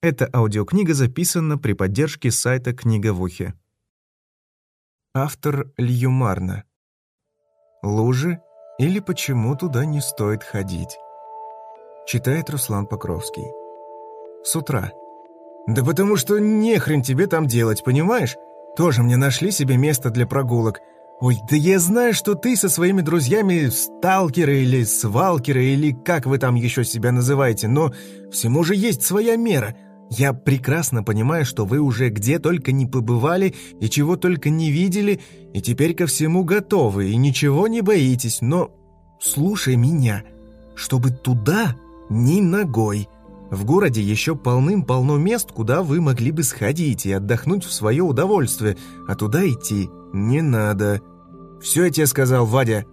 Эта аудиокнига записана при поддержке сайта «Книга в ухе». Автор Льюмарна. «Лужи или почему туда не стоит ходить?» Читает Руслан Покровский. С утра. «Да потому что нехрен тебе там делать, понимаешь? Тоже мне нашли себе место для прогулок. Ой, да я знаю, что ты со своими друзьями сталкеры или свалкеры, или как вы там еще себя называете, но всему же есть своя мера». Я прекрасно понимаю, что вы уже где только не побывали и чего только не видели, и теперь ко всему готовы, и ничего не боитесь, но слушай меня, чтобы туда ни ногой. В городе еще полным-полно мест, куда вы могли бы сходить и отдохнуть в свое удовольствие, а туда идти не надо. Все я тебе сказал, Вадя.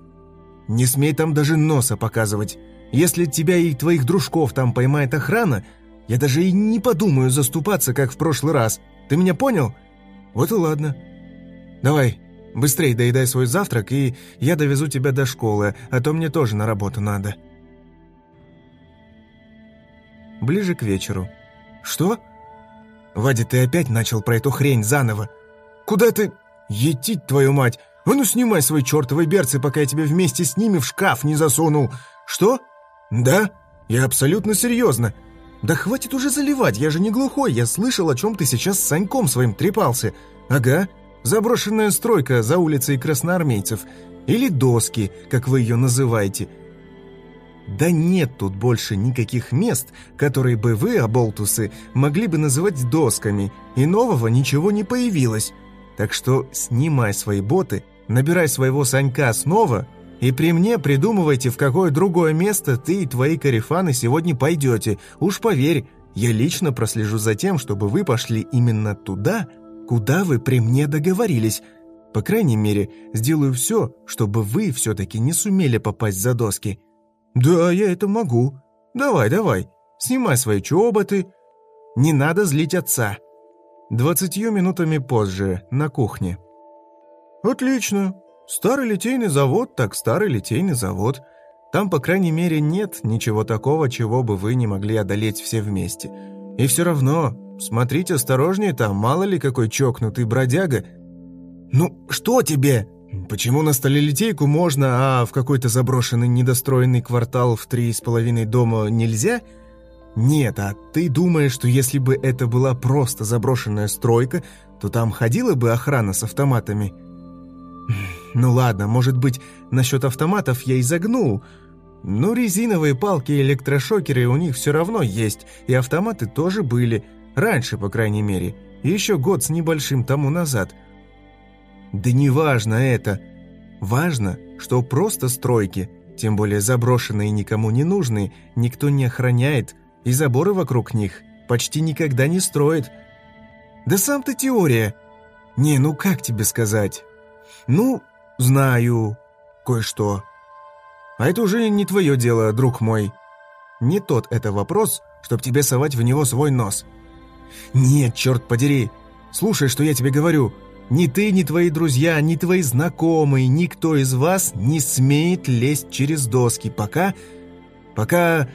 Не смей там даже носа показывать. Если тебя и твоих дружков там поймает охрана, я даже и не подумаю заступаться, как в прошлый раз. Ты меня понял? Вот и ладно. Давай, быстрей доедай свой завтрак, и я довезу тебя до школы, а то мне тоже на работу надо. Ближе к вечеру. Что? Вадя, ты опять начал про эту хрень заново. Куда ты... Етить твою мать! А ну снимай свои чертовы берцы, пока я тебя вместе с ними в шкаф не засунул. Что? Да, я абсолютно серьезно. «Да хватит уже заливать, я же не глухой, я слышал, о чем ты сейчас с Саньком своим трепался. Ага, заброшенная стройка за улицей красноармейцев. Или доски, как вы ее называете. Да нет тут больше никаких мест, которые бы вы, оболтусы, могли бы называть досками, и нового ничего не появилось. Так что снимай свои боты, набирай своего Санька снова и при мне придумывайте, в какое другое место ты и твои карифаны сегодня пойдете. Уж поверь, я лично прослежу за тем, чтобы вы пошли именно туда, куда вы при мне договорились. По крайней мере, сделаю все, чтобы вы все-таки не сумели попасть за доски. Да, я это могу. Давай, давай, снимай свои чоботы. Не надо злить отца. Двадцатью минутами позже, на кухне. Отлично, Старый литейный завод, так старый литейный завод. Там, по крайней мере, нет ничего такого, чего бы вы не могли одолеть все вместе. И все равно, смотрите осторожнее там, мало ли какой чокнутый бродяга. Ну, что тебе? Почему на сталелитейку можно, а в какой-то заброшенный недостроенный квартал в три с половиной дома нельзя? Нет, а ты думаешь, что если бы это была просто заброшенная стройка, то там ходила бы охрана с автоматами? Ну ладно, может быть, насчет автоматов я и загнул. Но резиновые палки и электрошокеры у них все равно есть, и автоматы тоже были. Раньше, по крайней мере. Еще год с небольшим тому назад. Да не важно это. Важно, что просто стройки, тем более заброшенные и никому не нужные, никто не охраняет, и заборы вокруг них почти никогда не строят. Да сам-то теория. Не, ну как тебе сказать? Ну, «Знаю кое-что. А это уже не твое дело, друг мой. Не тот это вопрос, чтоб тебе совать в него свой нос. Нет, черт подери. Слушай, что я тебе говорю. Ни ты, ни твои друзья, ни твои знакомые, никто из вас не смеет лезть через доски, пока... Пока...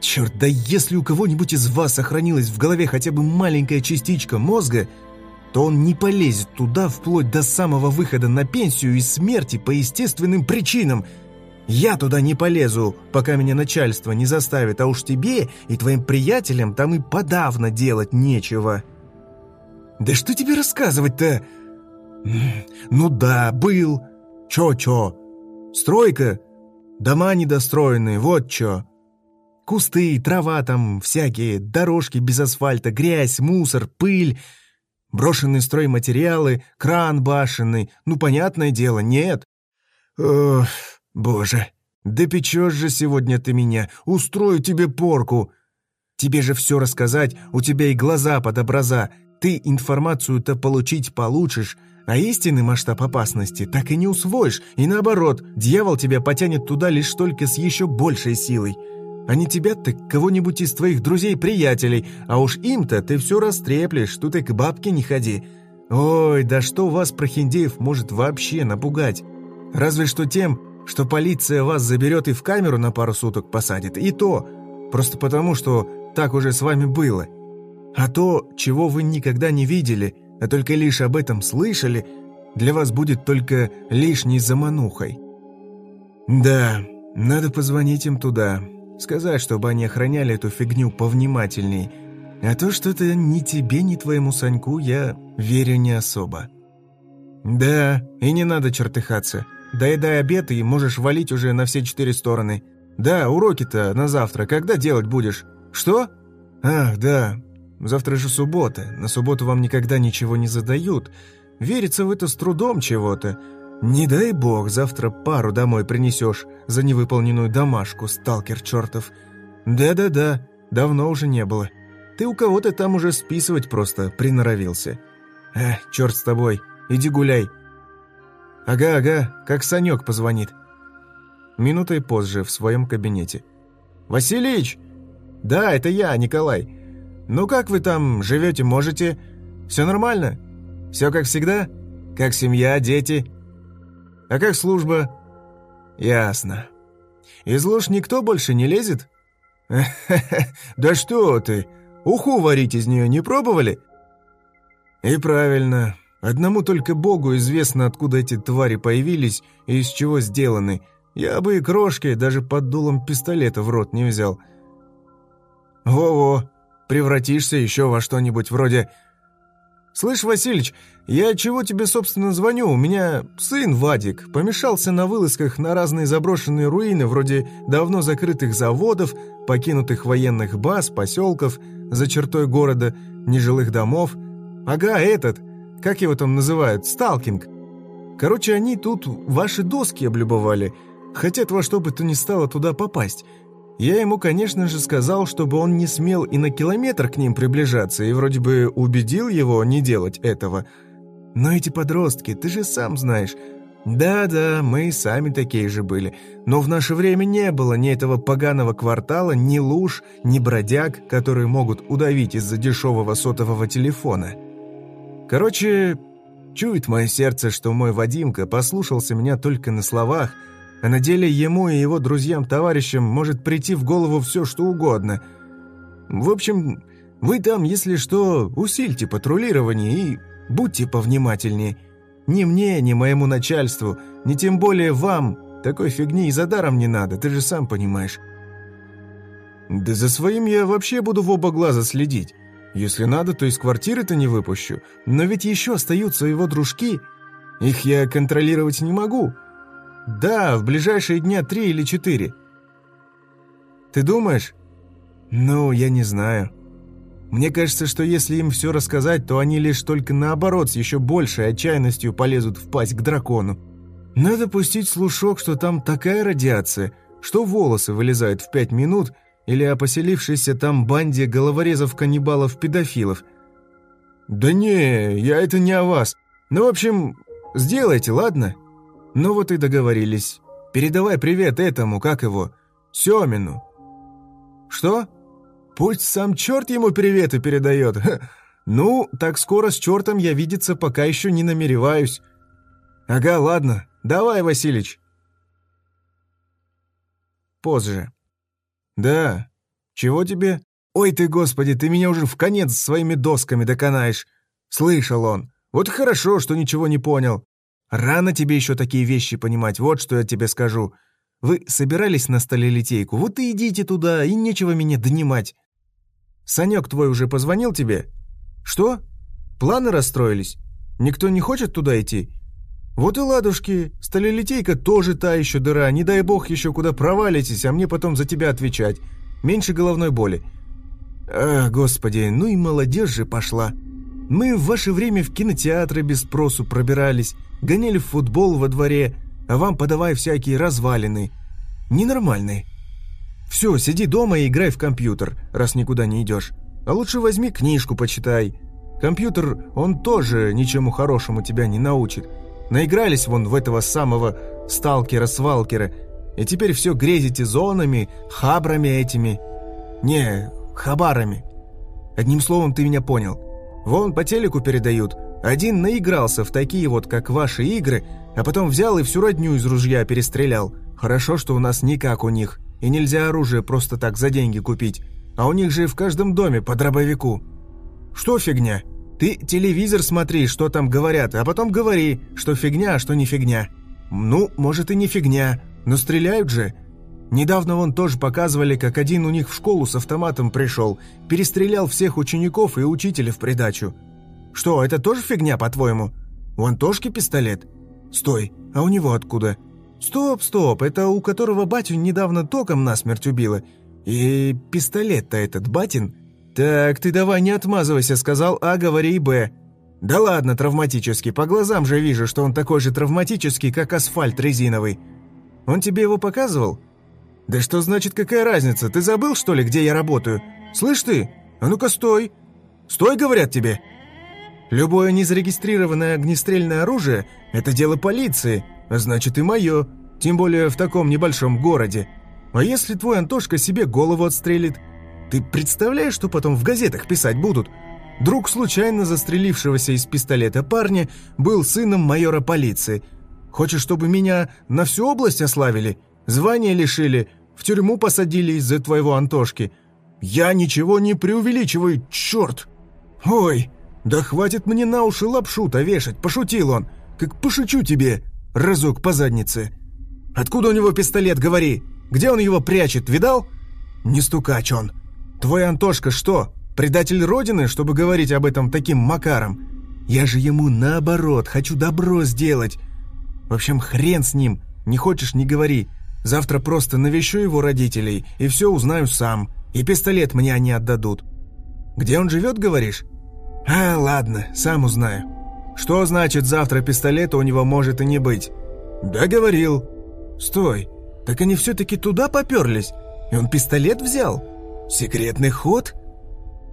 Черт, да если у кого-нибудь из вас сохранилась в голове хотя бы маленькая частичка мозга, то он не полезет туда вплоть до самого выхода на пенсию и смерти по естественным причинам. Я туда не полезу, пока меня начальство не заставит, а уж тебе и твоим приятелям там и подавно делать нечего. Да что тебе рассказывать-то? Ну да, был. Чё-чё? Стройка? Дома недостроенные, вот чё. Кусты, трава там всякие, дорожки без асфальта, грязь, мусор, пыль — Брошенные стройматериалы, кран башенный. Ну, понятное дело, нет. Ох, боже, да печешь же сегодня ты меня. Устрою тебе порку. Тебе же все рассказать, у тебя и глаза под образа. Ты информацию-то получить получишь, а истинный масштаб опасности так и не усвоишь. И наоборот, дьявол тебя потянет туда лишь только с еще большей силой. А не тебя, так кого-нибудь из твоих друзей-приятелей, а уж им-то ты все растреплешь, тут и к бабке не ходи. Ой, да что вас, прохиндеев, может вообще напугать? Разве что тем, что полиция вас заберет и в камеру на пару суток посадит, и то, просто потому, что так уже с вами было. А то, чего вы никогда не видели, а только лишь об этом слышали, для вас будет только лишней заманухой. Да, надо позвонить им туда, сказать, чтобы они охраняли эту фигню повнимательней. А то что-то ни тебе, ни твоему Саньку я верю не особо. Да, и не надо чертыхаться. Доедай обед и можешь валить уже на все четыре стороны. Да, уроки-то на завтра когда делать будешь? Что? Ах, да, завтра же суббота. На субботу вам никогда ничего не задают. Верится в это с трудом чего-то. Не дай бог, завтра пару домой принесешь за невыполненную домашку, сталкер чертов. Да-да-да, давно уже не было. Ты у кого-то там уже списывать просто приноровился. Эх, черт с тобой, иди гуляй. Ага, ага, как Санек позвонит. Минутой позже в своем кабинете. «Василич!» «Да, это я, Николай. Ну как вы там живете, можете? Все нормально? Все как всегда? Как семья, дети?» А как служба?» «Ясно. Из луж никто больше не лезет?» «Да что ты! Уху варить из нее не пробовали?» «И правильно. Одному только Богу известно, откуда эти твари появились и из чего сделаны. Я бы и крошки даже под дулом пистолета в рот не взял. Во-во, превратишься еще во что-нибудь вроде «Слышь, Васильич, я чего тебе, собственно, звоню? У меня сын Вадик помешался на вылазках на разные заброшенные руины, вроде давно закрытых заводов, покинутых военных баз, поселков, за чертой города, нежилых домов. Ага, этот, как его там называют, сталкинг. Короче, они тут ваши доски облюбовали, хотят во что бы то ни стало туда попасть». Я ему, конечно же, сказал, чтобы он не смел и на километр к ним приближаться, и вроде бы убедил его не делать этого. Но эти подростки, ты же сам знаешь. Да-да, мы и сами такие же были. Но в наше время не было ни этого поганого квартала, ни луж, ни бродяг, которые могут удавить из-за дешевого сотового телефона. Короче, чует мое сердце, что мой Вадимка послушался меня только на словах – а на деле ему и его друзьям-товарищам может прийти в голову все, что угодно. В общем, вы там, если что, усильте патрулирование и будьте повнимательнее. Ни мне, ни моему начальству, ни тем более вам такой фигни и за даром не надо, ты же сам понимаешь. Да за своим я вообще буду в оба глаза следить. Если надо, то из квартиры-то не выпущу. Но ведь еще остаются его дружки. Их я контролировать не могу. «Да, в ближайшие дня три или четыре». «Ты думаешь?» «Ну, я не знаю. Мне кажется, что если им все рассказать, то они лишь только наоборот с еще большей отчаянностью полезут в пасть к дракону. Надо пустить слушок, что там такая радиация, что волосы вылезают в пять минут, или о поселившейся там банде головорезов-каннибалов-педофилов. «Да не, я это не о вас. Ну, в общем, сделайте, ладно?» «Ну вот и договорились. Передавай привет этому, как его, Семину». «Что? Пусть сам черт ему приветы передает. Ну, так скоро с чертом я видеться пока еще не намереваюсь». «Ага, ладно. Давай, Василич». Позже. «Да. Чего тебе?» «Ой ты, господи, ты меня уже в конец своими досками доконаешь!» Слышал он. «Вот хорошо, что ничего не понял. Рано тебе еще такие вещи понимать, вот что я тебе скажу. Вы собирались на сталелитейку, вот и идите туда, и нечего меня донимать. Санек твой уже позвонил тебе? Что? Планы расстроились? Никто не хочет туда идти? Вот и ладушки, сталелитейка тоже та еще дыра, не дай бог еще куда провалитесь, а мне потом за тебя отвечать. Меньше головной боли. Ах, господи, ну и молодежь же пошла. Мы в ваше время в кинотеатры без спросу пробирались, гоняли в футбол во дворе, а вам подавай всякие развалины. Ненормальные. Все, сиди дома и играй в компьютер, раз никуда не идешь. А лучше возьми книжку, почитай. Компьютер, он тоже ничему хорошему тебя не научит. Наигрались вон в этого самого сталкера-свалкера, и теперь все грезите зонами, хабрами этими. Не, хабарами. Одним словом, ты меня понял. Вон по телеку передают, один наигрался в такие вот, как ваши игры, а потом взял и всю родню из ружья перестрелял. Хорошо, что у нас не как у них, и нельзя оружие просто так за деньги купить. А у них же в каждом доме по дробовику. Что фигня? Ты телевизор смотри, что там говорят, а потом говори, что фигня, а что не фигня. Ну, может и не фигня, но стреляют же. Недавно вон тоже показывали, как один у них в школу с автоматом пришел, перестрелял всех учеников и учителя в придачу. Что, это тоже фигня, по-твоему? У Антошки пистолет? Стой, а у него откуда? Стоп, стоп, это у которого батю недавно током насмерть убило. И пистолет-то этот батин? Так, ты давай не отмазывайся, сказал А, говори Б. Да ладно, травматический, по глазам же вижу, что он такой же травматический, как асфальт резиновый. Он тебе его показывал? Да что значит какая разница? Ты забыл, что ли, где я работаю? Слышь ты, а ну-ка стой. Стой, говорят тебе. Любое незарегистрированное огнестрельное оружие – это дело полиции, а значит и мое, тем более в таком небольшом городе. А если твой Антошка себе голову отстрелит? Ты представляешь, что потом в газетах писать будут? Друг случайно застрелившегося из пистолета парня был сыном майора полиции. Хочешь, чтобы меня на всю область ославили? Звание лишили, в тюрьму посадили из-за твоего Антошки? Я ничего не преувеличиваю, черт! Ой, да хватит мне на уши лапшу-то вешать, пошутил он. Как пошучу тебе, разок по заднице. Откуда у него пистолет, говори? Где он его прячет, видал? Не стукач он. Твой Антошка что, предатель Родины, чтобы говорить об этом таким макаром? Я же ему наоборот, хочу добро сделать. В общем, хрен с ним, не хочешь, не говори. Завтра просто навещу его родителей и все узнаю сам. И пистолет мне они отдадут. Где он живет, говоришь? А, ладно, сам узнаю. Что значит завтра пистолета у него может и не быть? Да говорил. Стой, так они все-таки туда поперлись? И он пистолет взял? Секретный ход?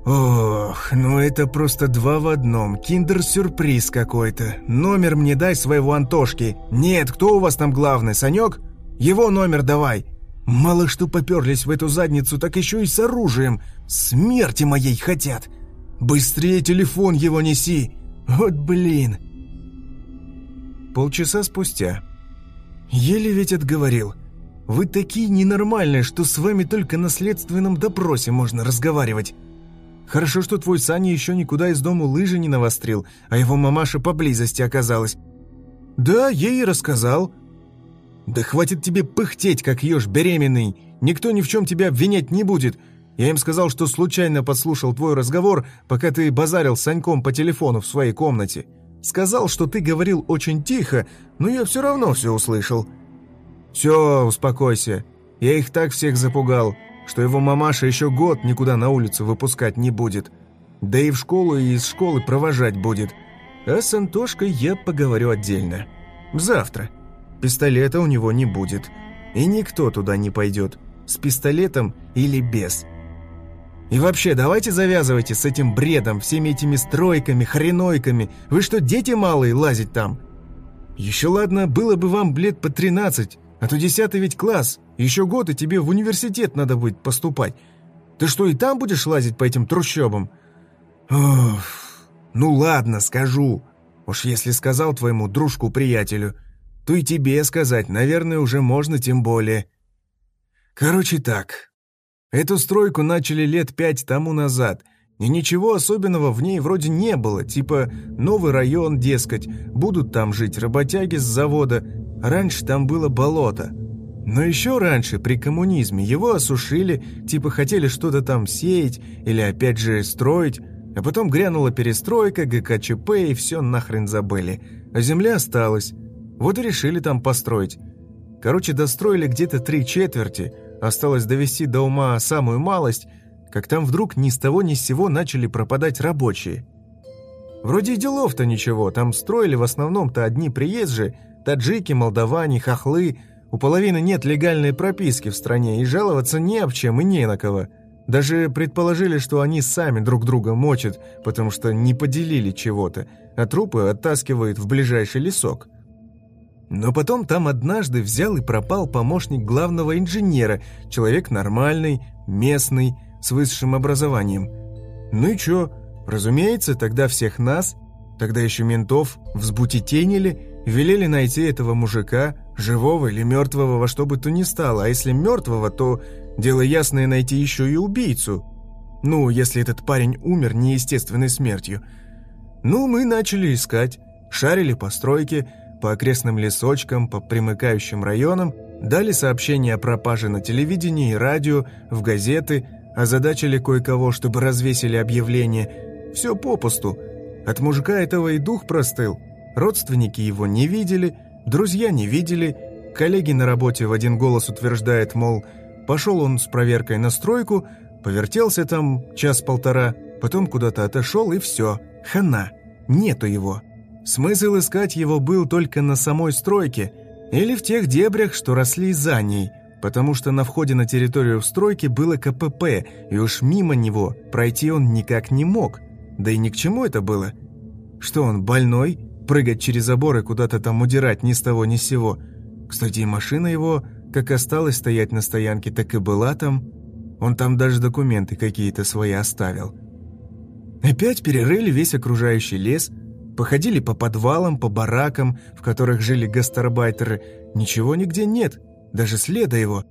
Ох, ну это просто два в одном. Киндер-сюрприз какой-то. Номер мне дай своего Антошки. Нет, кто у вас там главный, Санек? Его номер давай. Мало что поперлись в эту задницу, так еще и с оружием. Смерти моей хотят. Быстрее телефон его неси. Вот блин. Полчаса спустя. Еле ведь отговорил. Вы такие ненормальные, что с вами только на следственном допросе можно разговаривать. Хорошо, что твой Саня еще никуда из дома лыжи не навострил, а его мамаша поблизости оказалась. Да, ей и рассказал. Да хватит тебе пыхтеть, как еж беременный. Никто ни в чем тебя обвинять не будет. Я им сказал, что случайно подслушал твой разговор, пока ты базарил с Саньком по телефону в своей комнате. Сказал, что ты говорил очень тихо, но я все равно все услышал. Все, успокойся. Я их так всех запугал, что его мамаша еще год никуда на улицу выпускать не будет. Да и в школу, и из школы провожать будет. А с Антошкой я поговорю отдельно. Завтра. Пистолета у него не будет. И никто туда не пойдет. С пистолетом или без. И вообще, давайте завязывайте с этим бредом, всеми этими стройками, хренойками. Вы что, дети малые, лазить там? Еще ладно, было бы вам лет по 13, а то десятый ведь класс. Еще год, и тебе в университет надо будет поступать. Ты что, и там будешь лазить по этим трущобам? Ох, ну ладно, скажу. Уж если сказал твоему дружку-приятелю, то и тебе сказать, наверное, уже можно тем более. Короче так, Эту стройку начали лет пять тому назад, и ничего особенного в ней вроде не было, типа новый район, дескать, будут там жить работяги с завода, раньше там было болото. Но еще раньше, при коммунизме, его осушили, типа хотели что-то там сеять или опять же строить, а потом грянула перестройка, ГКЧП и все нахрен забыли, а земля осталась. Вот и решили там построить. Короче, достроили где-то три четверти – Осталось довести до ума самую малость, как там вдруг ни с того ни с сего начали пропадать рабочие. Вроде и делов-то ничего, там строили в основном-то одни приезжие, таджики, молдаване, хохлы, у половины нет легальной прописки в стране, и жаловаться не об чем и не на кого. Даже предположили, что они сами друг друга мочат, потому что не поделили чего-то, а трупы оттаскивают в ближайший лесок. Но потом там однажды взял и пропал помощник главного инженера, человек нормальный, местный, с высшим образованием. Ну и чё, разумеется, тогда всех нас, тогда еще ментов, взбутетенили, велели найти этого мужика, живого или мертвого во что бы то ни стало, а если мертвого, то дело ясное найти еще и убийцу. Ну, если этот парень умер неестественной смертью. Ну, мы начали искать, шарили по стройке, по окрестным лесочкам, по примыкающим районам, дали сообщения о пропаже на телевидении и радио, в газеты, озадачили кое-кого, чтобы развесили объявление. Все попусту. От мужика этого и дух простыл. Родственники его не видели, друзья не видели, коллеги на работе в один голос утверждают, мол, пошел он с проверкой на стройку, повертелся там час-полтора, потом куда-то отошел и все, хана, нету его. Смысл искать его был только на самой стройке или в тех дебрях, что росли за ней, потому что на входе на территорию стройки было КПП, и уж мимо него пройти он никак не мог. Да и ни к чему это было. Что он, больной? Прыгать через заборы куда-то там удирать ни с того ни с сего. Кстати, машина его, как осталась стоять на стоянке, так и была там. Он там даже документы какие-то свои оставил. Опять перерыли весь окружающий лес – Походили по подвалам, по баракам, в которых жили гастарбайтеры. Ничего нигде нет, даже следа его.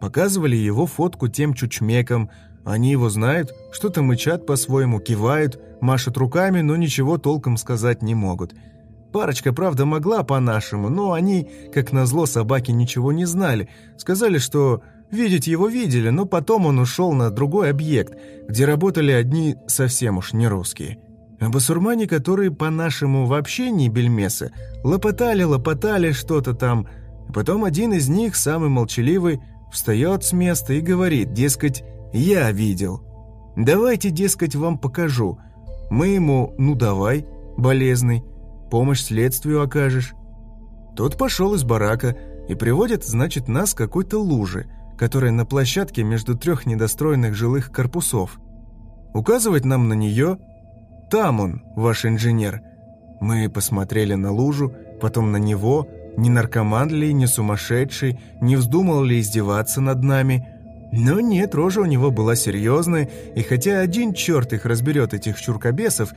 Показывали его фотку тем чучмекам. Они его знают, что-то мычат по-своему, кивают, машут руками, но ничего толком сказать не могут. Парочка, правда, могла по-нашему, но они, как назло, собаки ничего не знали. Сказали, что видеть его видели, но потом он ушел на другой объект, где работали одни совсем уж не русские. Басурмане, которые по-нашему вообще не бельмесы, лопотали-лопотали что-то там. Потом один из них, самый молчаливый, встает с места и говорит, дескать, «Я видел». «Давайте, дескать, вам покажу». Мы ему «Ну давай, болезный, помощь следствию окажешь». Тот пошел из барака и приводит, значит, нас к какой-то луже, которая на площадке между трех недостроенных жилых корпусов. Указывать нам на нее – там он, ваш инженер». Мы посмотрели на лужу, потом на него, не наркоман ли, не сумасшедший, не вздумал ли издеваться над нами. Но нет, рожа у него была серьезная, и хотя один черт их разберет, этих чуркобесов,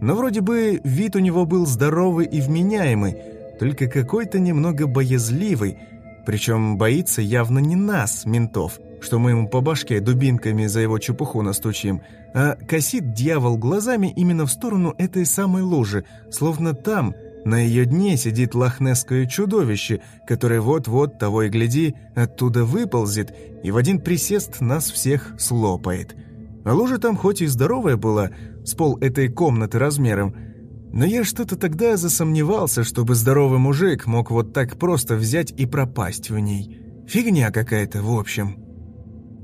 но вроде бы вид у него был здоровый и вменяемый, только какой-то немного боязливый, причем боится явно не нас, ментов, что мы ему по башке дубинками за его чепуху настучим, а косит дьявол глазами именно в сторону этой самой лужи, словно там, на ее дне, сидит лохнесское чудовище, которое вот-вот, того и гляди, оттуда выползет и в один присест нас всех слопает. А лужа там хоть и здоровая была, с пол этой комнаты размером, но я что-то тогда засомневался, чтобы здоровый мужик мог вот так просто взять и пропасть в ней. Фигня какая-то, в общем.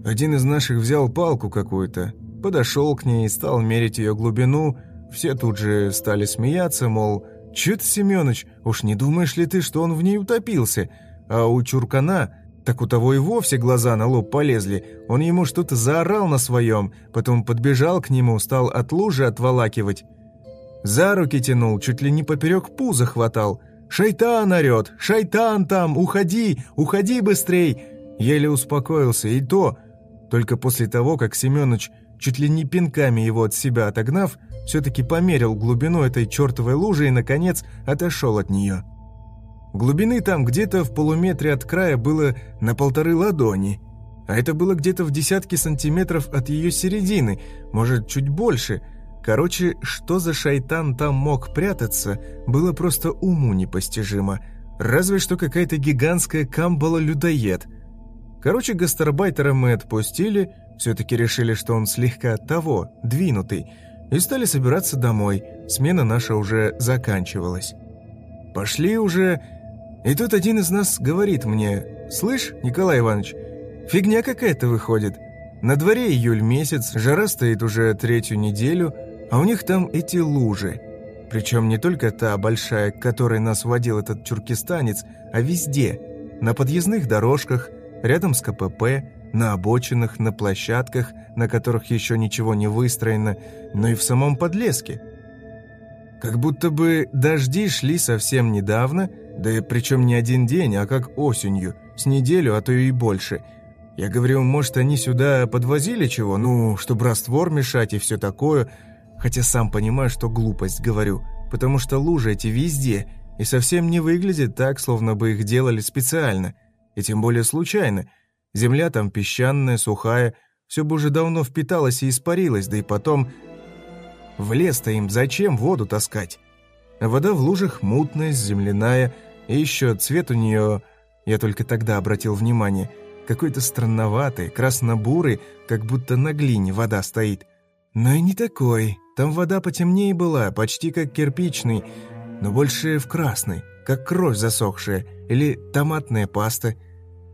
Один из наших взял палку какую-то, подошел к ней и стал мерить ее глубину. Все тут же стали смеяться, мол, «Чё ты, Семёныч, уж не думаешь ли ты, что он в ней утопился?» А у Чуркана, так у того и вовсе глаза на лоб полезли. Он ему что-то заорал на своем, потом подбежал к нему, стал от лужи отволакивать. За руки тянул, чуть ли не поперек пуза хватал. «Шайтан орёт! Шайтан там! Уходи! Уходи быстрей!» Еле успокоился, и то только после того, как Семёныч, чуть ли не пинками его от себя отогнав, все-таки померил глубину этой чертовой лужи и, наконец, отошел от нее. Глубины там где-то в полуметре от края было на полторы ладони, а это было где-то в десятки сантиметров от ее середины, может, чуть больше. Короче, что за шайтан там мог прятаться, было просто уму непостижимо. Разве что какая-то гигантская камбала-людоед – Короче, гастарбайтера мы отпустили, все-таки решили, что он слегка того, двинутый, и стали собираться домой, смена наша уже заканчивалась. Пошли уже, и тут один из нас говорит мне, «Слышь, Николай Иванович, фигня какая-то выходит. На дворе июль месяц, жара стоит уже третью неделю, а у них там эти лужи. Причем не только та большая, к которой нас водил этот чуркистанец, а везде, на подъездных дорожках – рядом с КПП, на обочинах, на площадках, на которых еще ничего не выстроено, но и в самом подлеске. Как будто бы дожди шли совсем недавно, да и причем не один день, а как осенью, с неделю, а то и больше. Я говорю, может, они сюда подвозили чего, ну, чтобы раствор мешать и все такое, хотя сам понимаю, что глупость говорю, потому что лужи эти везде, и совсем не выглядит так, словно бы их делали специально – и тем более случайно. Земля там песчаная, сухая, все бы уже давно впиталось и испарилось, да и потом... В лес-то им зачем воду таскать? А вода в лужах мутная, земляная, и еще цвет у нее, я только тогда обратил внимание, какой-то странноватый, красно-бурый, как будто на глине вода стоит. Но и не такой. Там вода потемнее была, почти как кирпичный, но больше в красной, как кровь засохшая или томатная паста.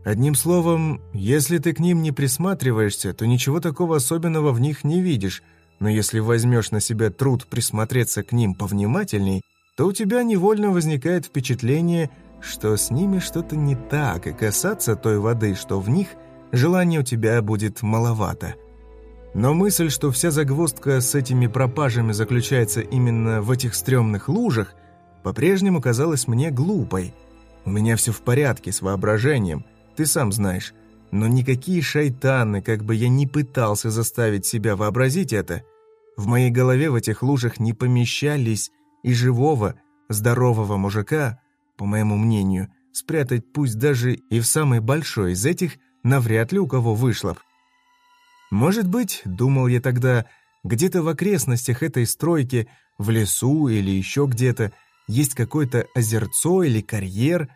Одним словом, если ты к ним не присматриваешься, то ничего такого особенного в них не видишь, но если возьмешь на себя труд присмотреться к ним повнимательней, то у тебя невольно возникает впечатление, что с ними что-то не так, и касаться той воды, что в них, желания у тебя будет маловато. Но мысль, что вся загвоздка с этими пропажами заключается именно в этих стрёмных лужах, по-прежнему казалась мне глупой. У меня все в порядке с воображением, ты сам знаешь. Но никакие шайтаны, как бы я ни пытался заставить себя вообразить это, в моей голове в этих лужах не помещались, и живого, здорового мужика, по моему мнению, спрятать пусть даже и в самый большой из этих навряд ли у кого вышло б. Может быть, думал я тогда, где-то в окрестностях этой стройки, в лесу или еще где-то, есть какое-то озерцо или карьер,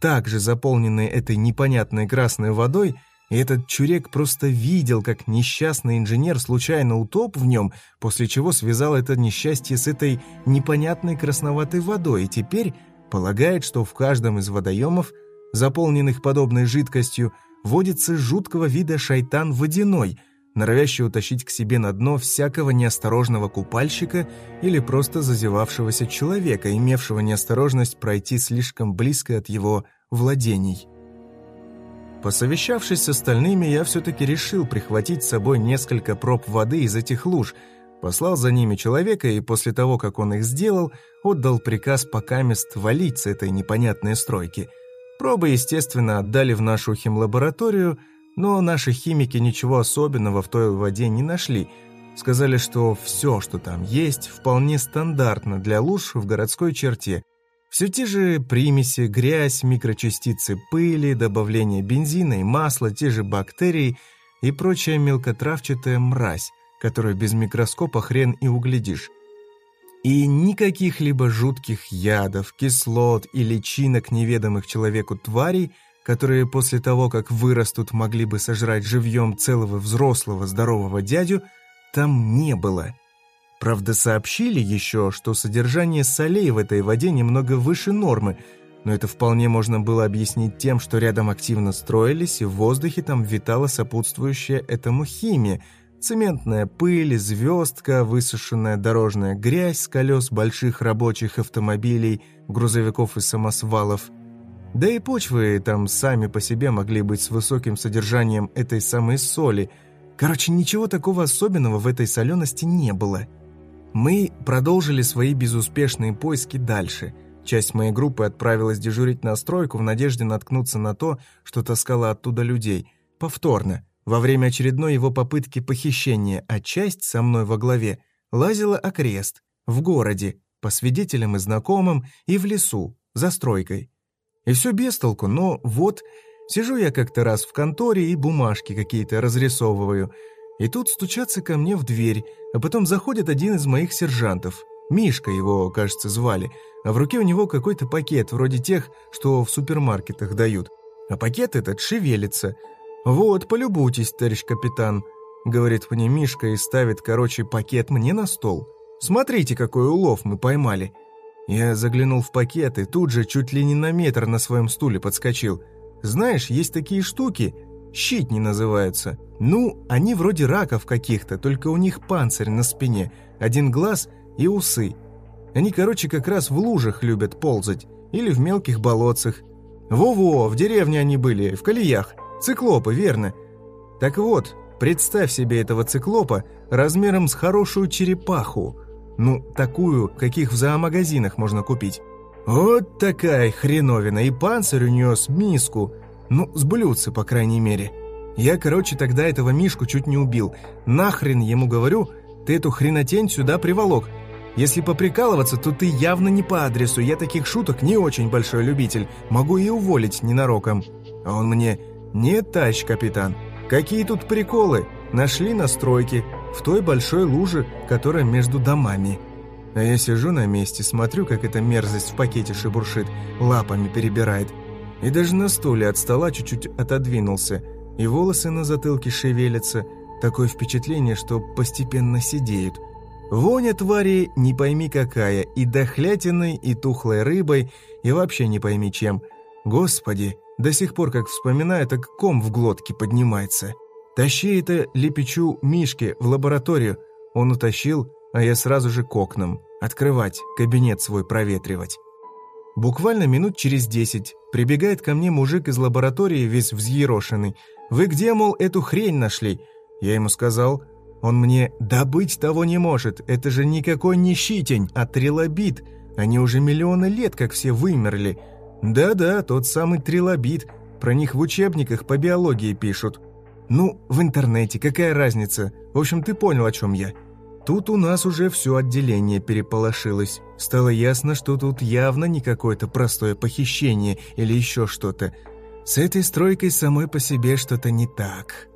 также заполненный этой непонятной красной водой, и этот чурек просто видел, как несчастный инженер случайно утоп в нем, после чего связал это несчастье с этой непонятной красноватой водой, и теперь полагает, что в каждом из водоемов, заполненных подобной жидкостью, водится жуткого вида шайтан водяной, норовящий утащить к себе на дно всякого неосторожного купальщика или просто зазевавшегося человека, имевшего неосторожность пройти слишком близко от его владений. Посовещавшись с остальными, я все-таки решил прихватить с собой несколько проб воды из этих луж, послал за ними человека и после того, как он их сделал, отдал приказ покамест валить с этой непонятной стройки. Пробы, естественно, отдали в нашу химлабораторию, но наши химики ничего особенного в той воде не нашли. Сказали, что все, что там есть, вполне стандартно для луж в городской черте – все те же примеси, грязь, микрочастицы пыли, добавление бензина и масла, те же бактерии и прочая мелкотравчатая мразь, которую без микроскопа хрен и углядишь. И никаких либо жутких ядов, кислот и личинок неведомых человеку тварей, которые после того, как вырастут, могли бы сожрать живьем целого взрослого здорового дядю, там не было – Правда, сообщили еще, что содержание солей в этой воде немного выше нормы, но это вполне можно было объяснить тем, что рядом активно строились, и в воздухе там витала сопутствующая этому химия, цементная пыль, звездка, высушенная дорожная грязь с колес больших рабочих автомобилей, грузовиков и самосвалов. Да и почвы там сами по себе могли быть с высоким содержанием этой самой соли. Короче, ничего такого особенного в этой солености не было. Мы продолжили свои безуспешные поиски дальше. Часть моей группы отправилась дежурить на стройку в надежде наткнуться на то, что таскала оттуда людей. Повторно, во время очередной его попытки похищения, а часть со мной во главе лазила окрест, в городе, по свидетелям и знакомым, и в лесу, за стройкой. И все без толку, но вот сижу я как-то раз в конторе и бумажки какие-то разрисовываю – и тут стучатся ко мне в дверь, а потом заходит один из моих сержантов. Мишка его, кажется, звали, а в руке у него какой-то пакет, вроде тех, что в супермаркетах дают. А пакет этот шевелится. «Вот, полюбуйтесь, товарищ капитан», — говорит мне Мишка и ставит, короче, пакет мне на стол. «Смотрите, какой улов мы поймали». Я заглянул в пакет и тут же чуть ли не на метр на своем стуле подскочил. «Знаешь, есть такие штуки, щитни называются. Ну, они вроде раков каких-то, только у них панцирь на спине, один глаз и усы. Они, короче, как раз в лужах любят ползать или в мелких болотцах. Во-во, в деревне они были, в колеях. Циклопы, верно. Так вот, представь себе этого циклопа размером с хорошую черепаху. Ну, такую, каких в зоомагазинах можно купить. Вот такая хреновина, и панцирь у нее с миску – ну, с блюдца, по крайней мере. Я, короче, тогда этого Мишку чуть не убил. Нахрен ему говорю, ты эту хренотень сюда приволок. Если поприкалываться, то ты явно не по адресу. Я таких шуток не очень большой любитель. Могу и уволить ненароком. А он мне, нет, товарищ капитан, какие тут приколы? нашли на стройке, в той большой луже, которая между домами. А я сижу на месте, смотрю, как эта мерзость в пакете шебуршит, лапами перебирает. И даже на стуле от стола чуть-чуть отодвинулся, и волосы на затылке шевелятся. Такое впечатление, что постепенно сидеют. Воня твари не пойми какая, и дохлятиной, и тухлой рыбой, и вообще не пойми чем. Господи, до сих пор, как вспоминаю, так ком в глотке поднимается. Тащи это лепечу Мишке в лабораторию. Он утащил, а я сразу же к окнам. Открывать, кабинет свой проветривать. Буквально минут через десять прибегает ко мне мужик из лаборатории, весь взъерошенный. «Вы где, мол, эту хрень нашли?» Я ему сказал. Он мне «добыть того не может, это же никакой не щитень, а трилобит. Они уже миллионы лет как все вымерли». «Да-да, тот самый трилобит. Про них в учебниках по биологии пишут». «Ну, в интернете, какая разница? В общем, ты понял, о чем я». Тут у нас уже все отделение переполошилось. Стало ясно, что тут явно не какое-то простое похищение или еще что-то. С этой стройкой самой по себе что-то не так.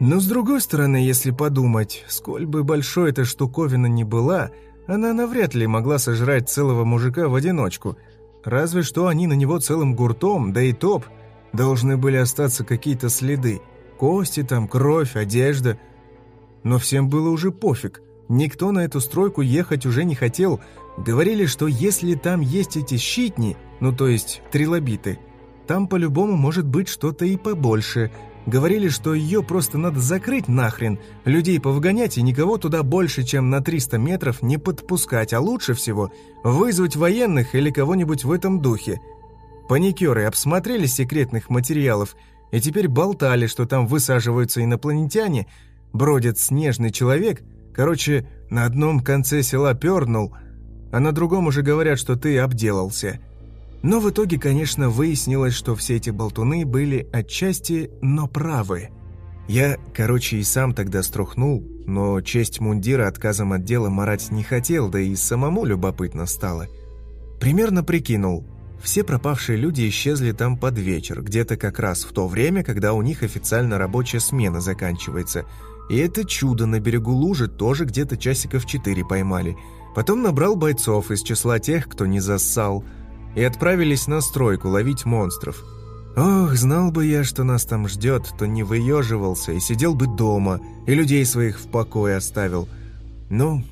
Но с другой стороны, если подумать, сколь бы большой эта штуковина ни была, она навряд ли могла сожрать целого мужика в одиночку. Разве что они на него целым гуртом, да и топ, должны были остаться какие-то следы. Кости там, кровь, одежда – но всем было уже пофиг. Никто на эту стройку ехать уже не хотел. Говорили, что если там есть эти щитни, ну то есть трилобиты, там по-любому может быть что-то и побольше. Говорили, что ее просто надо закрыть нахрен, людей повыгонять и никого туда больше, чем на 300 метров не подпускать, а лучше всего вызвать военных или кого-нибудь в этом духе. Паникеры обсмотрели секретных материалов и теперь болтали, что там высаживаются инопланетяне – бродит снежный человек, короче, на одном конце села пернул, а на другом уже говорят, что ты обделался. Но в итоге, конечно, выяснилось, что все эти болтуны были отчасти, но правы. Я, короче, и сам тогда струхнул, но честь мундира отказом от дела марать не хотел, да и самому любопытно стало. Примерно прикинул, все пропавшие люди исчезли там под вечер, где-то как раз в то время, когда у них официально рабочая смена заканчивается – и это чудо на берегу лужи тоже где-то часиков четыре поймали. Потом набрал бойцов из числа тех, кто не зассал, и отправились на стройку ловить монстров. Ох, знал бы я, что нас там ждет, то не выеживался и сидел бы дома, и людей своих в покое оставил. Ну,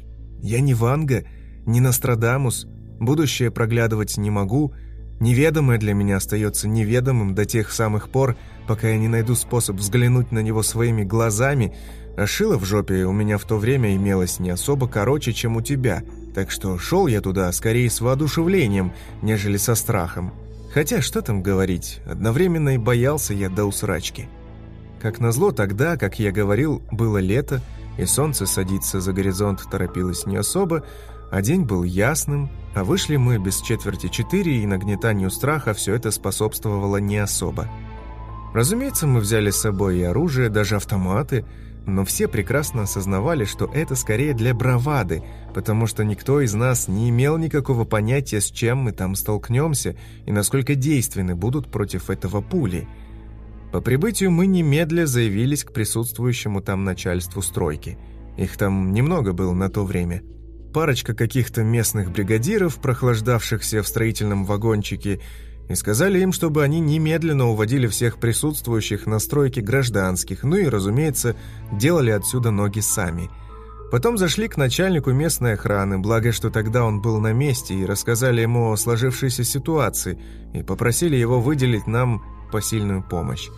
я не Ванга, не Нострадамус, будущее проглядывать не могу, неведомое для меня остается неведомым до тех самых пор, пока я не найду способ взглянуть на него своими глазами а шило в жопе у меня в то время имелось не особо короче, чем у тебя, так что шел я туда скорее с воодушевлением, нежели со страхом. Хотя, что там говорить, одновременно и боялся я до усрачки. Как назло, тогда, как я говорил, было лето, и солнце садиться за горизонт торопилось не особо, а день был ясным, а вышли мы без четверти четыре, и нагнетанию страха все это способствовало не особо. Разумеется, мы взяли с собой и оружие, даже автоматы – но все прекрасно осознавали, что это скорее для бравады, потому что никто из нас не имел никакого понятия, с чем мы там столкнемся и насколько действенны будут против этого пули. По прибытию мы немедля заявились к присутствующему там начальству стройки. Их там немного было на то время. Парочка каких-то местных бригадиров, прохлаждавшихся в строительном вагончике, и сказали им, чтобы они немедленно уводили всех присутствующих на стройке гражданских, ну и, разумеется, делали отсюда ноги сами. Потом зашли к начальнику местной охраны, благо, что тогда он был на месте, и рассказали ему о сложившейся ситуации, и попросили его выделить нам посильную помощь.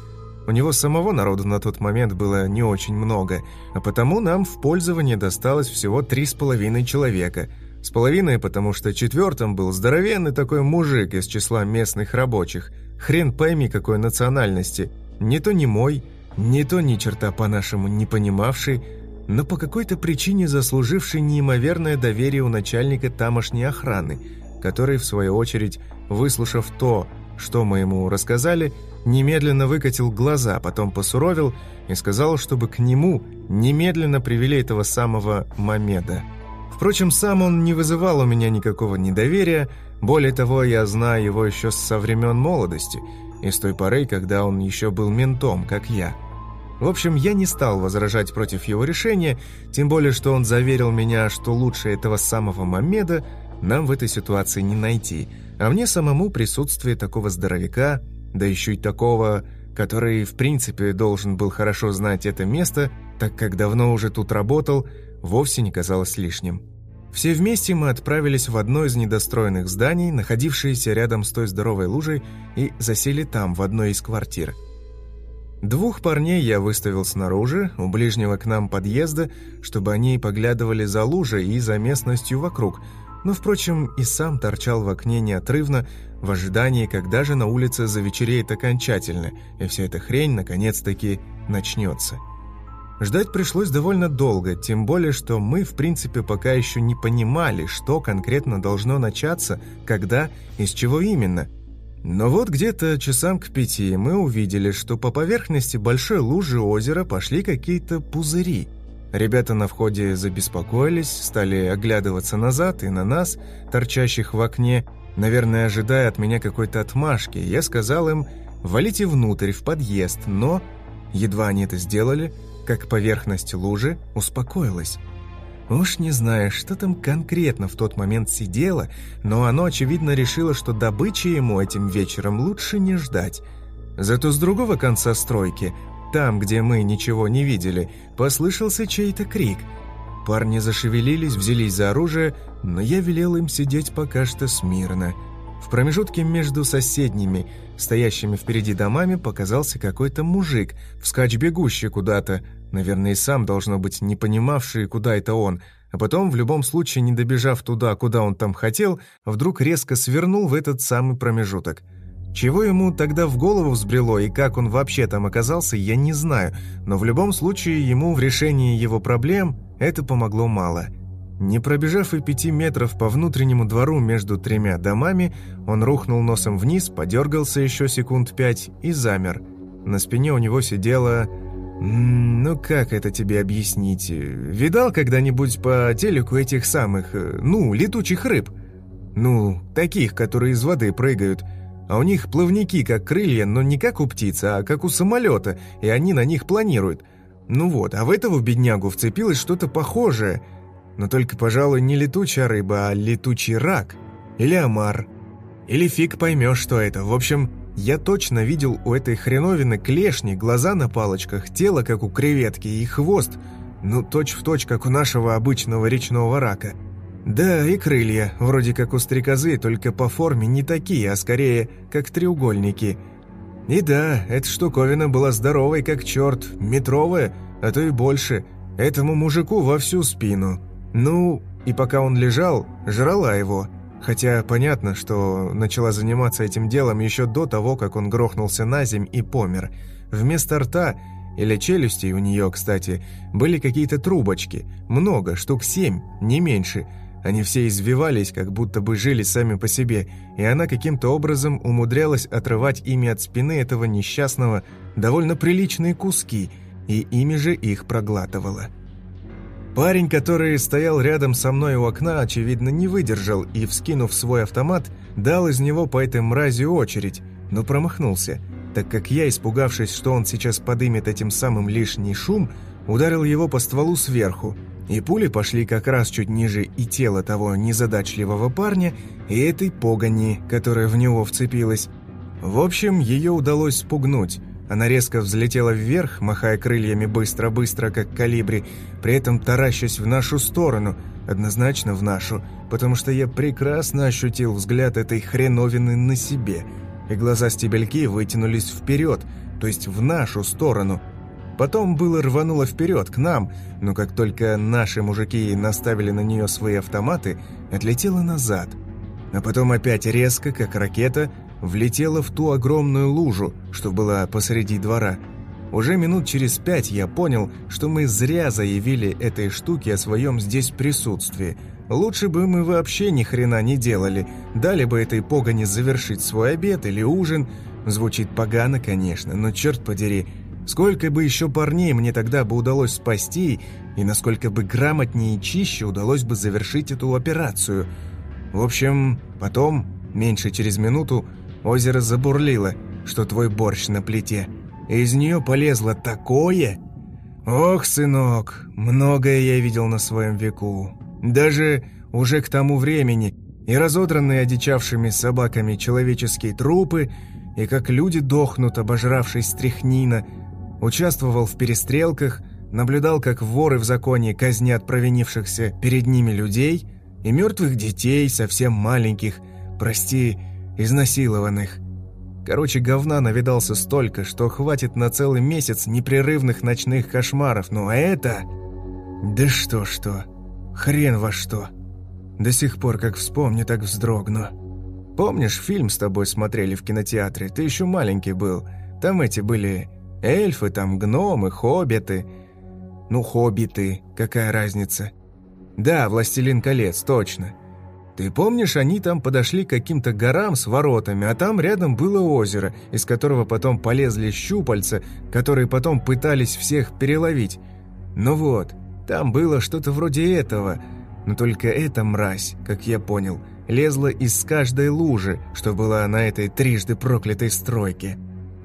У него самого народу на тот момент было не очень много, а потому нам в пользование досталось всего три с половиной человека – с половиной, потому что четвертым был здоровенный такой мужик из числа местных рабочих. Хрен пойми какой национальности. Не то не мой, не то ни черта по-нашему не понимавший, но по какой-то причине заслуживший неимоверное доверие у начальника тамошней охраны, который, в свою очередь, выслушав то, что мы ему рассказали, немедленно выкатил глаза, потом посуровил и сказал, чтобы к нему немедленно привели этого самого Мамеда. Впрочем, сам он не вызывал у меня никакого недоверия, более того, я знаю его еще со времен молодости и с той поры, когда он еще был ментом, как я. В общем, я не стал возражать против его решения, тем более, что он заверил меня, что лучше этого самого Мамеда нам в этой ситуации не найти, а мне самому присутствие такого здоровяка, да еще и такого, который в принципе должен был хорошо знать это место, так как давно уже тут работал, вовсе не казалось лишним. Все вместе мы отправились в одно из недостроенных зданий, находившееся рядом с той здоровой лужей, и засели там, в одной из квартир – Двух парней я выставил снаружи, у ближнего к нам подъезда, чтобы они поглядывали за лужей и за местностью вокруг, но, впрочем, и сам торчал в окне неотрывно, в ожидании, когда же на улице завечереет окончательно, и вся эта хрень наконец-таки начнется. Ждать пришлось довольно долго, тем более, что мы, в принципе, пока еще не понимали, что конкретно должно начаться, когда и с чего именно – но вот где-то часам к пяти мы увидели, что по поверхности большой лужи озера пошли какие-то пузыри. Ребята на входе забеспокоились, стали оглядываться назад и на нас, торчащих в окне, наверное, ожидая от меня какой-то отмашки. Я сказал им «валите внутрь, в подъезд», но, едва они это сделали, как поверхность лужи успокоилась. Уж не знаю, что там конкретно в тот момент сидело, но оно, очевидно, решило, что добычи ему этим вечером лучше не ждать. Зато с другого конца стройки, там, где мы ничего не видели, послышался чей-то крик. Парни зашевелились, взялись за оружие, но я велел им сидеть пока что смирно. Промежутке между соседними, стоящими впереди домами, показался какой-то мужик, вскачь бегущий куда-то, Наверное, и сам, должно быть, не понимавший, куда это он, а потом, в любом случае, не добежав туда, куда он там хотел, вдруг резко свернул в этот самый промежуток. Чего ему тогда в голову взбрело и как он вообще там оказался, я не знаю, но в любом случае ему в решении его проблем это помогло мало. Не пробежав и пяти метров по внутреннему двору между тремя домами, он рухнул носом вниз, подергался еще секунд пять и замер. На спине у него сидела «Ну, как это тебе объяснить? Видал когда-нибудь по телеку этих самых, э, ну, летучих рыб? Ну, таких, которые из воды прыгают. А у них плавники, как крылья, но не как у птицы, а как у самолета, и они на них планируют. Ну вот, а в этого беднягу вцепилось что-то похожее. Но только, пожалуй, не летучая рыба, а летучий рак. Или омар. Или фиг поймешь, что это. В общем, я точно видел у этой хреновины клешни, глаза на палочках, тело, как у креветки, и хвост, ну, точь-в-точь, точь, как у нашего обычного речного рака. Да, и крылья, вроде как у стрекозы, только по форме не такие, а скорее, как треугольники. И да, эта штуковина была здоровой, как черт, метровая, а то и больше. Этому мужику во всю спину. Ну, и пока он лежал, жрала его – Хотя понятно, что начала заниматься этим делом еще до того, как он грохнулся на земь и помер. Вместо рта, или челюстей у нее, кстати, были какие-то трубочки. Много, штук семь, не меньше. Они все извивались, как будто бы жили сами по себе, и она каким-то образом умудрялась отрывать ими от спины этого несчастного довольно приличные куски, и ими же их проглатывала. Парень, который стоял рядом со мной у окна, очевидно, не выдержал и, вскинув свой автомат, дал из него по этой мрази очередь, но промахнулся, так как я, испугавшись, что он сейчас подымет этим самым лишний шум, ударил его по стволу сверху, и пули пошли как раз чуть ниже и тела того незадачливого парня, и этой погони, которая в него вцепилась. В общем, ее удалось спугнуть, она резко взлетела вверх, махая крыльями быстро-быстро, как калибри, при этом таращась в нашу сторону, однозначно в нашу, потому что я прекрасно ощутил взгляд этой хреновины на себе, и глаза стебельки вытянулись вперед, то есть в нашу сторону. Потом было рвануло вперед, к нам, но как только наши мужики наставили на нее свои автоматы, отлетела назад. А потом опять резко, как ракета, влетела в ту огромную лужу, что была посреди двора. Уже минут через пять я понял, что мы зря заявили этой штуке о своем здесь присутствии. Лучше бы мы вообще ни хрена не делали, дали бы этой погоне завершить свой обед или ужин. Звучит погано, конечно, но черт подери, сколько бы еще парней мне тогда бы удалось спасти, и насколько бы грамотнее и чище удалось бы завершить эту операцию. В общем, потом, меньше через минуту, Озеро забурлило, что твой борщ на плите. из нее полезло такое. Ох, сынок, многое я видел на своем веку. Даже уже к тому времени и разодранные одичавшими собаками человеческие трупы, и как люди дохнут, обожравшись стряхнина, участвовал в перестрелках, наблюдал, как воры в законе казнят провинившихся перед ними людей и мертвых детей, совсем маленьких, прости, изнасилованных. Короче, говна навидался столько, что хватит на целый месяц непрерывных ночных кошмаров, ну а это... Да что-что, хрен во что. До сих пор, как вспомню, так вздрогну. Помнишь, фильм с тобой смотрели в кинотеатре? Ты еще маленький был. Там эти были эльфы, там гномы, хоббиты. Ну, хоббиты, какая разница? Да, «Властелин колец», точно. Ты помнишь, они там подошли к каким-то горам с воротами, а там рядом было озеро, из которого потом полезли щупальца, которые потом пытались всех переловить. Ну вот, там было что-то вроде этого, но только эта мразь, как я понял, лезла из каждой лужи, что была на этой трижды проклятой стройке.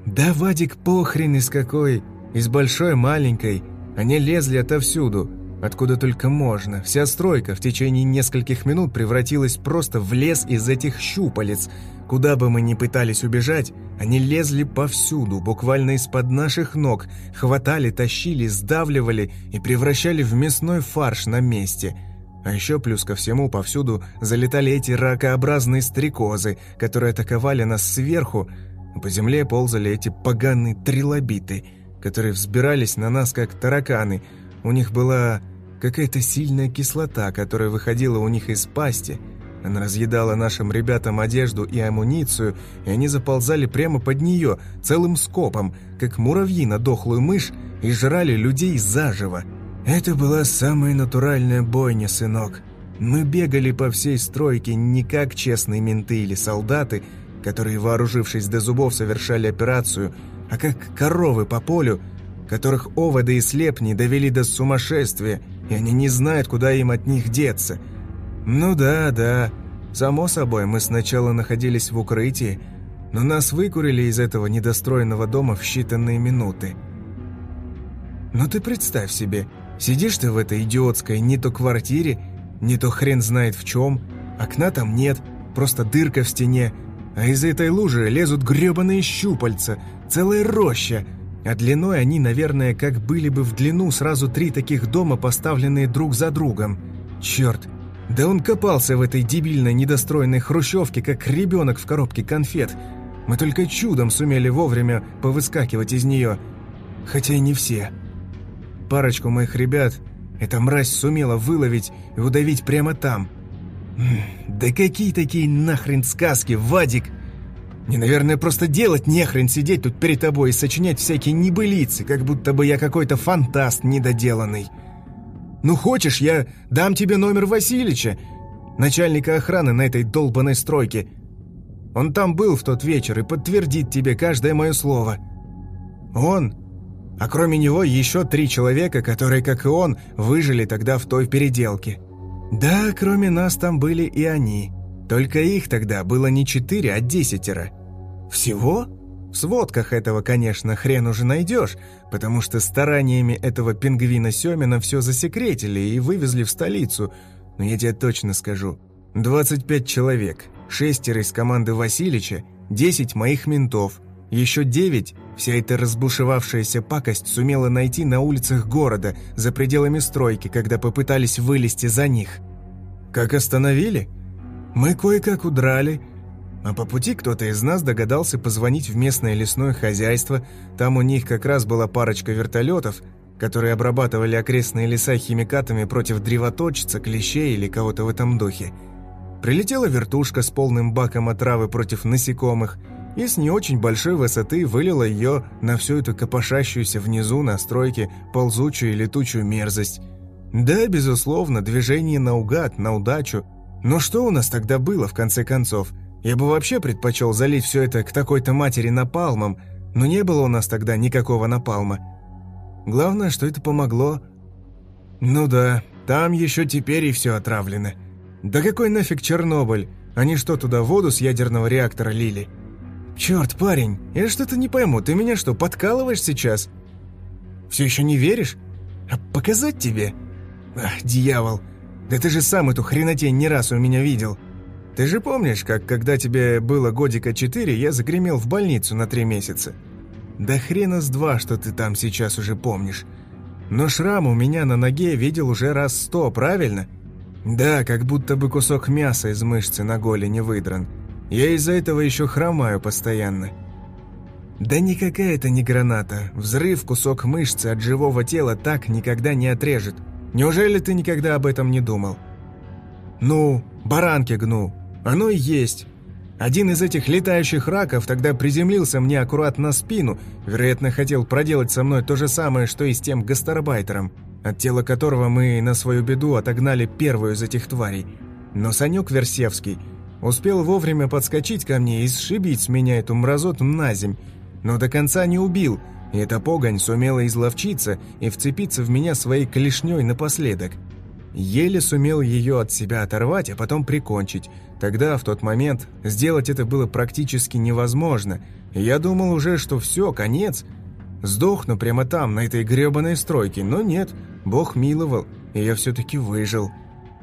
Да, Вадик, похрен из какой, из большой, маленькой, они лезли отовсюду, откуда только можно. Вся стройка в течение нескольких минут превратилась просто в лес из этих щупалец. Куда бы мы ни пытались убежать, они лезли повсюду, буквально из-под наших ног, хватали, тащили, сдавливали и превращали в мясной фарш на месте. А еще плюс ко всему повсюду залетали эти ракообразные стрекозы, которые атаковали нас сверху, по земле ползали эти поганые трилобиты, которые взбирались на нас как тараканы. У них была какая-то сильная кислота, которая выходила у них из пасти. Она разъедала нашим ребятам одежду и амуницию, и они заползали прямо под нее, целым скопом, как муравьи на дохлую мышь, и жрали людей заживо. Это была самая натуральная бойня, сынок. Мы бегали по всей стройке не как честные менты или солдаты, которые, вооружившись до зубов, совершали операцию, а как коровы по полю, которых оводы и слепни довели до сумасшествия, и они не знают, куда им от них деться. Ну да, да, само собой, мы сначала находились в укрытии, но нас выкурили из этого недостроенного дома в считанные минуты. Ну ты представь себе, сидишь ты в этой идиотской не то квартире, не то хрен знает в чем, окна там нет, просто дырка в стене, а из этой лужи лезут гребаные щупальца, целая роща – а длиной они, наверное, как были бы в длину сразу три таких дома, поставленные друг за другом. Черт, да он копался в этой дебильной недостроенной хрущевке, как ребенок в коробке конфет. Мы только чудом сумели вовремя повыскакивать из нее. Хотя и не все. Парочку моих ребят эта мразь сумела выловить и удавить прямо там. Да какие такие нахрен сказки, Вадик! Мне, наверное, просто делать нехрен сидеть тут перед тобой и сочинять всякие небылицы, как будто бы я какой-то фантаст недоделанный. Ну, хочешь, я дам тебе номер Васильича, начальника охраны на этой долбанной стройке. Он там был в тот вечер и подтвердит тебе каждое мое слово. Он, а кроме него еще три человека, которые, как и он, выжили тогда в той переделке. Да, кроме нас там были и они. Только их тогда было не четыре, а десятеро. Всего? В сводках этого, конечно, хрен уже найдешь, потому что стараниями этого пингвина Семина все засекретили и вывезли в столицу. Но я тебе точно скажу. 25 человек, шестеро из команды Васильича, 10 моих ментов, еще 9 вся эта разбушевавшаяся пакость сумела найти на улицах города, за пределами стройки, когда попытались вылезти за них. Как остановили? Мы кое-как удрали, а по пути кто-то из нас догадался позвонить в местное лесное хозяйство. Там у них как раз была парочка вертолетов, которые обрабатывали окрестные леса химикатами против древоточица, клещей или кого-то в этом духе. Прилетела вертушка с полным баком отравы против насекомых и с не очень большой высоты вылила ее на всю эту копошащуюся внизу на стройке ползучую и летучую мерзость. Да, безусловно, движение наугад, на удачу. Но что у нас тогда было, в конце концов? Я бы вообще предпочел залить все это к такой-то матери напалмом, но не было у нас тогда никакого напалма. Главное, что это помогло. Ну да, там еще теперь и все отравлено. Да какой нафиг Чернобыль? Они что, туда воду с ядерного реактора лили? «Черт, парень, я что-то не пойму, ты меня что, подкалываешь сейчас? Все еще не веришь? А показать тебе? Ах, дьявол, да ты же сам эту хренотень не раз у меня видел. Ты же помнишь, как когда тебе было годика четыре, я загремел в больницу на три месяца? Да хрена с два, что ты там сейчас уже помнишь. Но шрам у меня на ноге видел уже раз сто, правильно? Да, как будто бы кусок мяса из мышцы на голени выдран. Я из-за этого еще хромаю постоянно. Да никакая это не граната. Взрыв кусок мышцы от живого тела так никогда не отрежет. Неужели ты никогда об этом не думал? Ну, баранки гну. Оно и есть. Один из этих летающих раков тогда приземлился мне аккуратно на спину, вероятно, хотел проделать со мной то же самое, что и с тем гастарбайтером, от тела которого мы на свою беду отогнали первую из этих тварей. Но Санек Версевский успел вовремя подскочить ко мне и сшибить с меня эту мразоту на земь, но до конца не убил, и эта погонь сумела изловчиться и вцепиться в меня своей клешней напоследок. Еле сумел ее от себя оторвать, а потом прикончить. Тогда, в тот момент, сделать это было практически невозможно. Я думал уже, что все, конец. Сдохну прямо там, на этой гребаной стройке. Но нет, Бог миловал, и я все-таки выжил.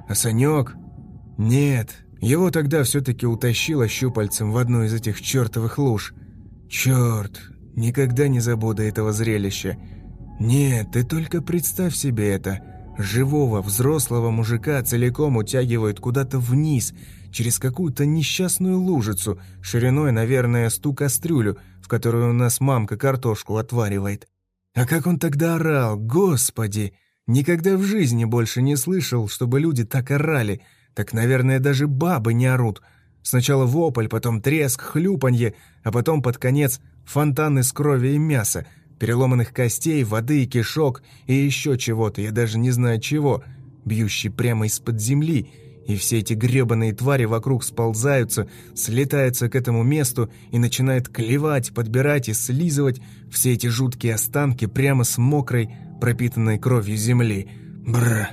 А Санек... Нет, его тогда все-таки утащило щупальцем в одну из этих чертовых луж. Черт, никогда не забуду этого зрелища. Нет, ты только представь себе это. Живого, взрослого мужика целиком утягивают куда-то вниз, через какую-то несчастную лужицу, шириной, наверное, с ту кастрюлю, в которую у нас мамка картошку отваривает. А как он тогда орал, господи! Никогда в жизни больше не слышал, чтобы люди так орали. Так, наверное, даже бабы не орут. Сначала вопль, потом треск, хлюпанье, а потом под конец фонтан из крови и мяса — переломанных костей, воды и кишок, и еще чего-то, я даже не знаю чего, бьющий прямо из-под земли, и все эти гребаные твари вокруг сползаются, слетаются к этому месту и начинают клевать, подбирать и слизывать все эти жуткие останки прямо с мокрой, пропитанной кровью земли. Бр.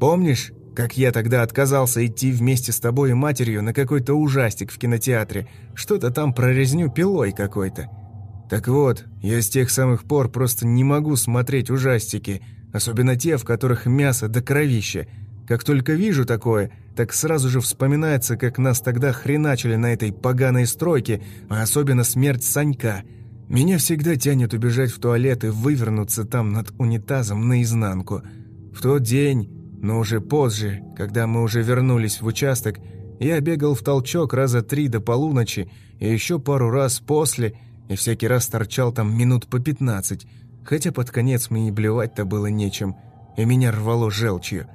Помнишь, как я тогда отказался идти вместе с тобой и матерью на какой-то ужастик в кинотеатре? Что-то там прорезню пилой какой-то. Так вот, я с тех самых пор просто не могу смотреть ужастики, особенно те, в которых мясо до кровища. Как только вижу такое, так сразу же вспоминается, как нас тогда хреначили на этой поганой стройке, а особенно смерть Санька. Меня всегда тянет убежать в туалет и вывернуться там над унитазом наизнанку. В тот день, но уже позже, когда мы уже вернулись в участок, я бегал в толчок раза три до полуночи и еще пару раз после – и всякий раз торчал там минут по пятнадцать, хотя под конец мне и блевать-то было нечем, и меня рвало желчью.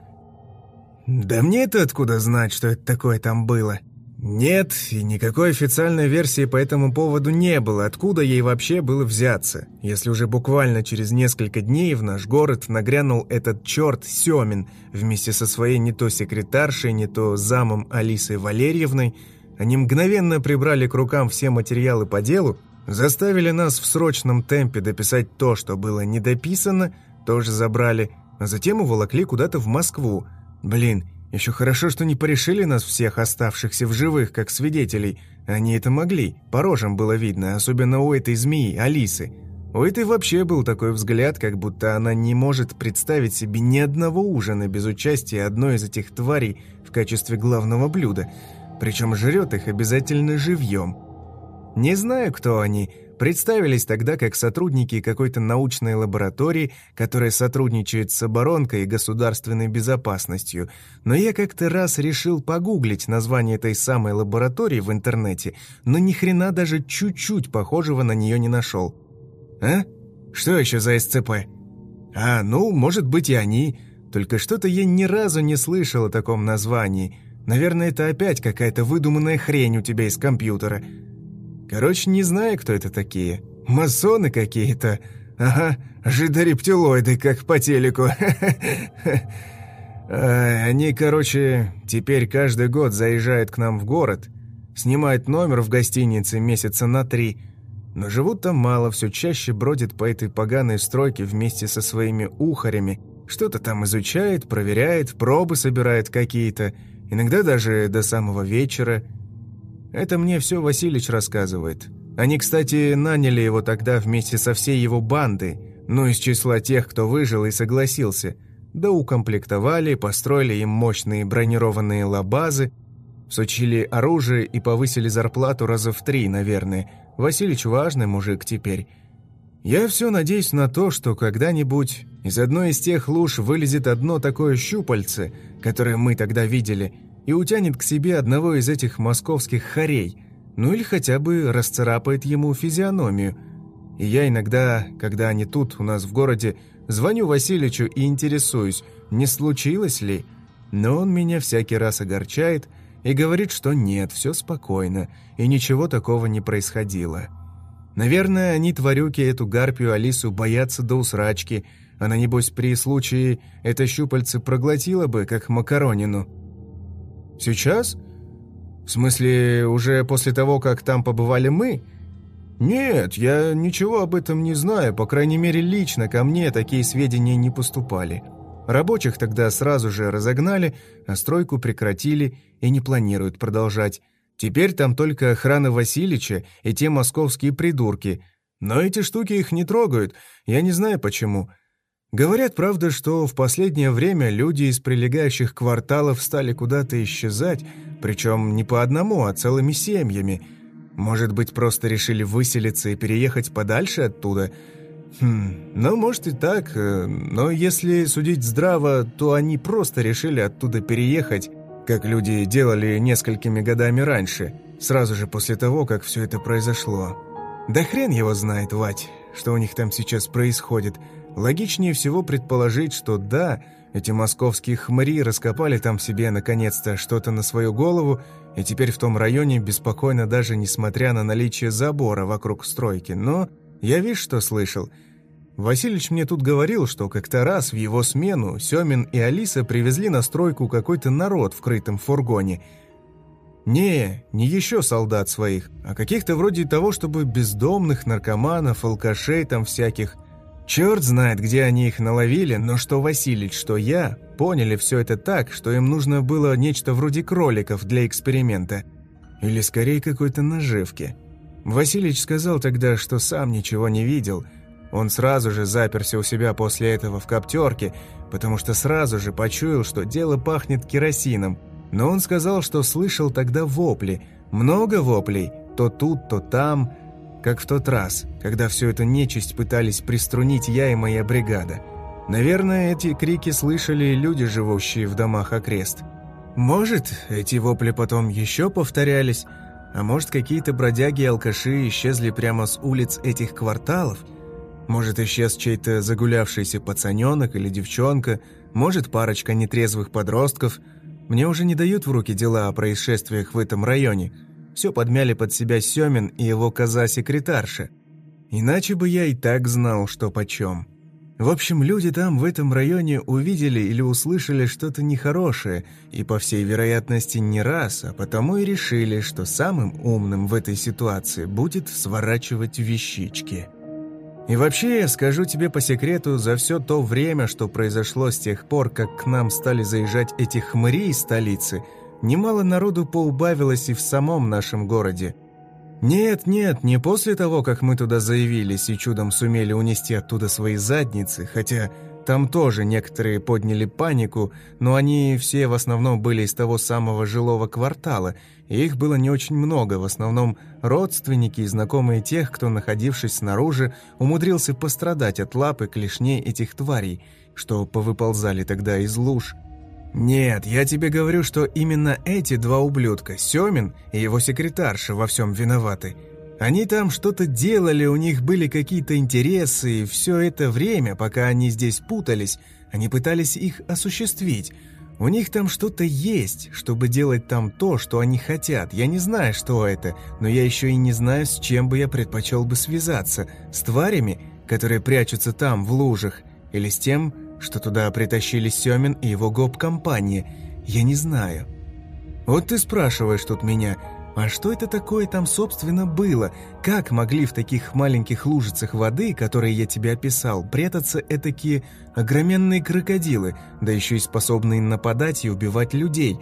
«Да мне это откуда знать, что это такое там было?» «Нет, и никакой официальной версии по этому поводу не было, откуда ей вообще было взяться, если уже буквально через несколько дней в наш город нагрянул этот черт Семин вместе со своей не то секретаршей, не то замом Алисой Валерьевной. Они мгновенно прибрали к рукам все материалы по делу, Заставили нас в срочном темпе дописать то, что было недописано, тоже забрали, а затем уволокли куда-то в Москву. Блин, еще хорошо, что не порешили нас всех оставшихся в живых, как свидетелей. Они это могли, по рожам было видно, особенно у этой змеи, Алисы. У этой вообще был такой взгляд, как будто она не может представить себе ни одного ужина без участия одной из этих тварей в качестве главного блюда. Причем жрет их обязательно живьем. Не знаю, кто они, представились тогда как сотрудники какой-то научной лаборатории, которая сотрудничает с оборонкой и государственной безопасностью, но я как-то раз решил погуглить название этой самой лаборатории в интернете, но ни хрена даже чуть-чуть похожего на нее не нашел. А? Что еще за СЦП? А, ну, может быть и они, только что-то я ни разу не слышал о таком названии. Наверное, это опять какая-то выдуманная хрень у тебя из компьютера. Короче, не знаю, кто это такие. Масоны какие-то. Ага, жидорептилоиды, как по телеку. Они, короче, теперь каждый год заезжают к нам в город, снимают номер в гостинице месяца на три, но живут там мало, все чаще бродят по этой поганой стройке вместе со своими ухарями, что-то там изучает, проверяет, пробы собирает какие-то, иногда даже до самого вечера – это мне все Василич рассказывает. Они, кстати, наняли его тогда вместе со всей его бандой, ну, из числа тех, кто выжил и согласился. Да укомплектовали, построили им мощные бронированные лабазы, сучили оружие и повысили зарплату раза в три, наверное. Василич важный мужик теперь. Я все надеюсь на то, что когда-нибудь из одной из тех луж вылезет одно такое щупальце, которое мы тогда видели, и утянет к себе одного из этих московских хорей, ну или хотя бы расцарапает ему физиономию. И я иногда, когда они тут, у нас в городе, звоню Васильичу и интересуюсь, не случилось ли, но он меня всякий раз огорчает и говорит, что нет, все спокойно, и ничего такого не происходило. Наверное, они, тварюки, эту гарпию Алису боятся до усрачки. Она, небось, при случае это щупальце проглотила бы, как макаронину. Сейчас? В смысле, уже после того, как там побывали мы? Нет, я ничего об этом не знаю, по крайней мере, лично ко мне такие сведения не поступали. Рабочих тогда сразу же разогнали, а стройку прекратили и не планируют продолжать. Теперь там только охрана Васильича и те московские придурки. Но эти штуки их не трогают, я не знаю почему. Говорят, правда, что в последнее время люди из прилегающих кварталов стали куда-то исчезать, причем не по одному, а целыми семьями. Может быть, просто решили выселиться и переехать подальше оттуда? Хм, ну, может и так, э, но если судить здраво, то они просто решили оттуда переехать как люди делали несколькими годами раньше, сразу же после того, как все это произошло. Да хрен его знает, Вать, что у них там сейчас происходит. Логичнее всего предположить, что да, эти московские хмыри раскопали там себе наконец-то что-то на свою голову, и теперь в том районе беспокойно даже несмотря на наличие забора вокруг стройки. Но я вижу, что слышал – Васильич мне тут говорил, что как-то раз в его смену Семин и Алиса привезли на стройку какой-то народ в крытом фургоне. Не, не еще солдат своих, а каких-то вроде того, чтобы бездомных, наркоманов, алкашей там всяких. Черт знает, где они их наловили, но что Василич, что я, поняли все это так, что им нужно было нечто вроде кроликов для эксперимента. Или скорее какой-то наживки. Василич сказал тогда, что сам ничего не видел – он сразу же заперся у себя после этого в коптерке, потому что сразу же почуял, что дело пахнет керосином. Но он сказал, что слышал тогда вопли. Много воплей, то тут, то там, как в тот раз, когда всю эту нечисть пытались приструнить я и моя бригада. Наверное, эти крики слышали люди, живущие в домах окрест. Может, эти вопли потом еще повторялись, а может, какие-то бродяги и алкаши исчезли прямо с улиц этих кварталов – может, исчез чей-то загулявшийся пацаненок или девчонка, может, парочка нетрезвых подростков. Мне уже не дают в руки дела о происшествиях в этом районе. Все подмяли под себя Семин и его коза-секретарша. Иначе бы я и так знал, что почем. В общем, люди там, в этом районе, увидели или услышали что-то нехорошее, и, по всей вероятности, не раз, а потому и решили, что самым умным в этой ситуации будет сворачивать вещички». И вообще, я скажу тебе по секрету, за все то время, что произошло с тех пор, как к нам стали заезжать эти хмыри из столицы, немало народу поубавилось и в самом нашем городе. Нет, нет, не после того, как мы туда заявились и чудом сумели унести оттуда свои задницы, хотя там тоже некоторые подняли панику, но они все в основном были из того самого жилого квартала, и их было не очень много, в основном родственники и знакомые тех, кто, находившись снаружи, умудрился пострадать от лапы клешней этих тварей, что повыползали тогда из луж. «Нет, я тебе говорю, что именно эти два ублюдка, Семин и его секретарша, во всем виноваты. Они там что-то делали, у них были какие-то интересы, и все это время, пока они здесь путались, они пытались их осуществить». У них там что-то есть, чтобы делать там то, что они хотят. Я не знаю, что это, но я еще и не знаю, с чем бы я предпочел бы связаться. С тварями, которые прячутся там, в лужах, или с тем, что туда притащили Семин и его гоп-компания. Я не знаю. Вот ты спрашиваешь тут меня, а что это такое там, собственно, было? Как могли в таких маленьких лужицах воды, которые я тебе описал, прятаться этакие огроменные крокодилы, да еще и способные нападать и убивать людей?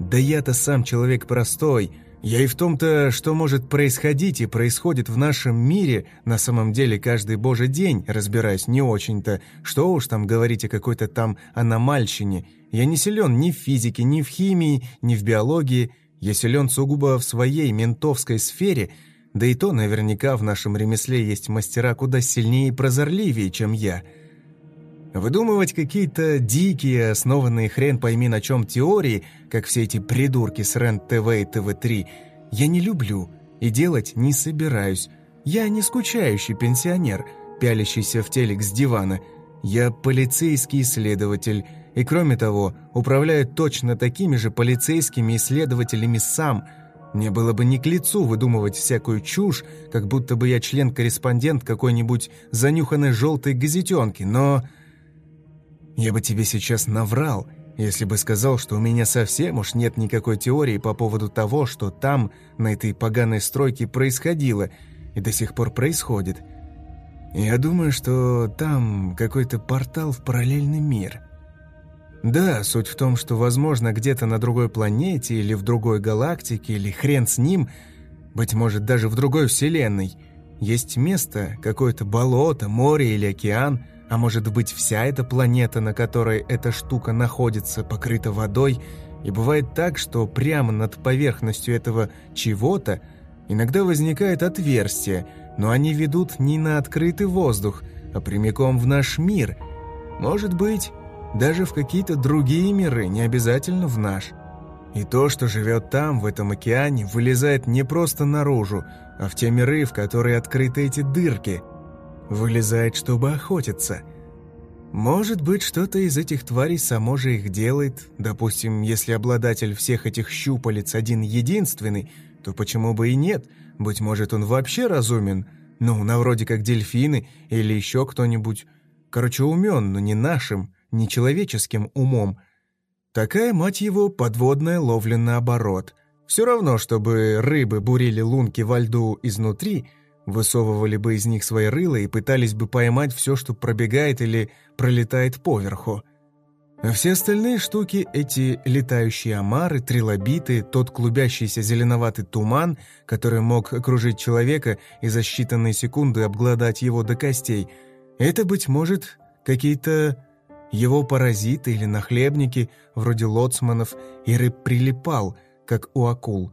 Да я-то сам человек простой, Я и в том-то, что может происходить и происходит в нашем мире, на самом деле каждый божий день, разбираюсь не очень-то, что уж там говорить о какой-то там аномальщине. Я не силен ни в физике, ни в химии, ни в биологии, я силен сугубо в своей ментовской сфере, да и то наверняка в нашем ремесле есть мастера куда сильнее и прозорливее, чем я. Выдумывать какие-то дикие, основанные хрен пойми на чем теории, как все эти придурки с РЕН-ТВ и ТВ-3, я не люблю и делать не собираюсь. Я не скучающий пенсионер, пялящийся в телек с дивана. Я полицейский исследователь, и кроме того, управляю точно такими же полицейскими исследователями сам. Мне было бы не к лицу выдумывать всякую чушь, как будто бы я член-корреспондент какой-нибудь занюханной желтой газетенки, но... Я бы тебе сейчас наврал, если бы сказал, что у меня совсем уж нет никакой теории по поводу того, что там, на этой поганой стройке, происходило и до сих пор происходит. Я думаю, что там какой-то портал в параллельный мир. Да, суть в том, что, возможно, где-то на другой планете или в другой галактике, или хрен с ним, быть может, даже в другой вселенной, есть место, какое-то болото, море или океан – а может быть, вся эта планета, на которой эта штука находится, покрыта водой, и бывает так, что прямо над поверхностью этого чего-то иногда возникает отверстие, но они ведут не на открытый воздух, а прямиком в наш мир. Может быть, даже в какие-то другие миры, не обязательно в наш. И то, что живет там, в этом океане, вылезает не просто наружу, а в те миры, в которые открыты эти дырки – Вылезает, чтобы охотиться. Может быть, что-то из этих тварей само же их делает. Допустим, если обладатель всех этих щупалец один-единственный, то почему бы и нет? Быть может, он вообще разумен? Ну, на вроде как дельфины или еще кто-нибудь. Короче, умен, но не нашим, не человеческим умом. Такая, мать его, подводная ловля наоборот. Все равно, чтобы рыбы бурили лунки во льду изнутри – высовывали бы из них свои рыла и пытались бы поймать все, что пробегает или пролетает поверху. А все остальные штуки, эти летающие омары, трилобиты, тот клубящийся зеленоватый туман, который мог окружить человека и за считанные секунды обглодать его до костей, это, быть может, какие-то его паразиты или нахлебники, вроде лоцманов, и рыб прилипал, как у акул.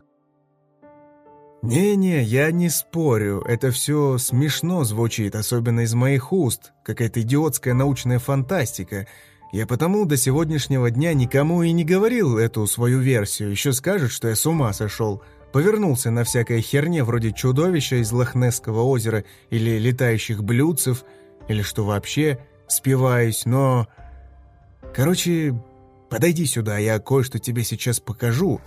«Не-не, я не спорю, это все смешно звучит, особенно из моих уст, какая-то идиотская научная фантастика. Я потому до сегодняшнего дня никому и не говорил эту свою версию, еще скажут, что я с ума сошел. Повернулся на всякой херне вроде чудовища из Лохнесского озера или летающих блюдцев, или что вообще, спиваюсь, но... Короче, подойди сюда, я кое-что тебе сейчас покажу».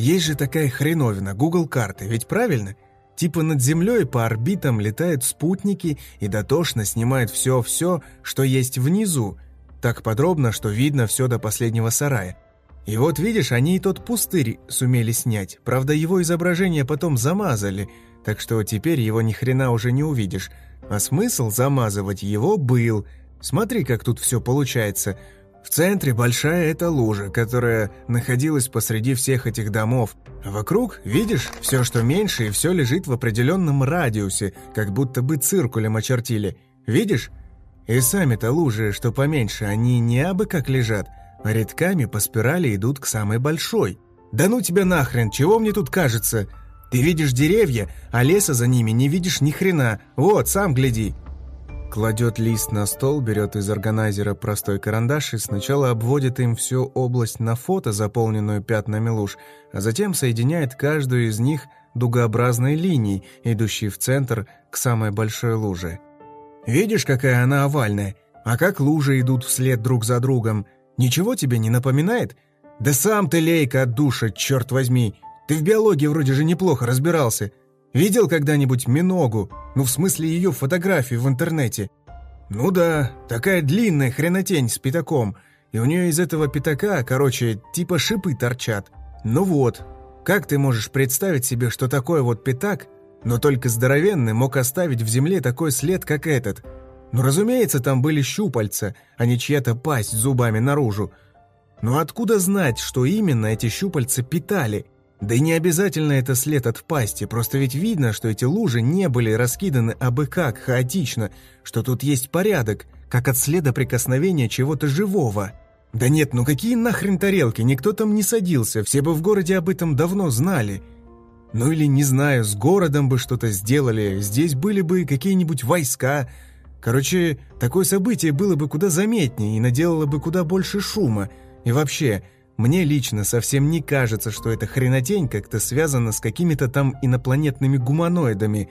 Есть же такая хреновина, Google карты, ведь правильно? Типа над Землей по орбитам летают спутники и дотошно снимают все-все, что есть внизу, так подробно, что видно все до последнего сарая. И вот видишь, они и тот пустырь сумели снять, правда его изображение потом замазали, так что теперь его ни хрена уже не увидишь. А смысл замазывать его был. Смотри, как тут все получается – в центре большая эта лужа, которая находилась посреди всех этих домов. Вокруг, видишь, все, что меньше, и все лежит в определенном радиусе, как будто бы циркулем очертили. Видишь? И сами-то лужи, что поменьше, они не абы как лежат, а редками по спирали идут к самой большой. Да ну тебя нахрен, чего мне тут кажется? Ты видишь деревья, а леса за ними не видишь ни хрена. Вот, сам гляди. Кладет лист на стол, берет из органайзера простой карандаш и сначала обводит им всю область на фото, заполненную пятнами луж, а затем соединяет каждую из них дугообразной линией, идущей в центр к самой большой луже. «Видишь, какая она овальная? А как лужи идут вслед друг за другом? Ничего тебе не напоминает? Да сам ты лейка от душа, черт возьми! Ты в биологии вроде же неплохо разбирался. Видел когда-нибудь Миногу? Ну, в смысле ее фотографию в интернете? Ну да, такая длинная хренотень с пятаком, и у нее из этого пятака, короче, типа шипы торчат. Ну вот, как ты можешь представить себе, что такой вот пятак, но только здоровенный, мог оставить в земле такой след, как этот? Ну, разумеется, там были щупальца, а не чья-то пасть зубами наружу. Но откуда знать, что именно эти щупальца питали? Да и не обязательно это след от пасти, просто ведь видно, что эти лужи не были раскиданы абы как, хаотично, что тут есть порядок, как от следа прикосновения чего-то живого. Да нет, ну какие нахрен тарелки, никто там не садился, все бы в городе об этом давно знали. Ну или, не знаю, с городом бы что-то сделали, здесь были бы какие-нибудь войска. Короче, такое событие было бы куда заметнее и наделало бы куда больше шума. И вообще, мне лично совсем не кажется, что эта хренотень как-то связана с какими-то там инопланетными гуманоидами.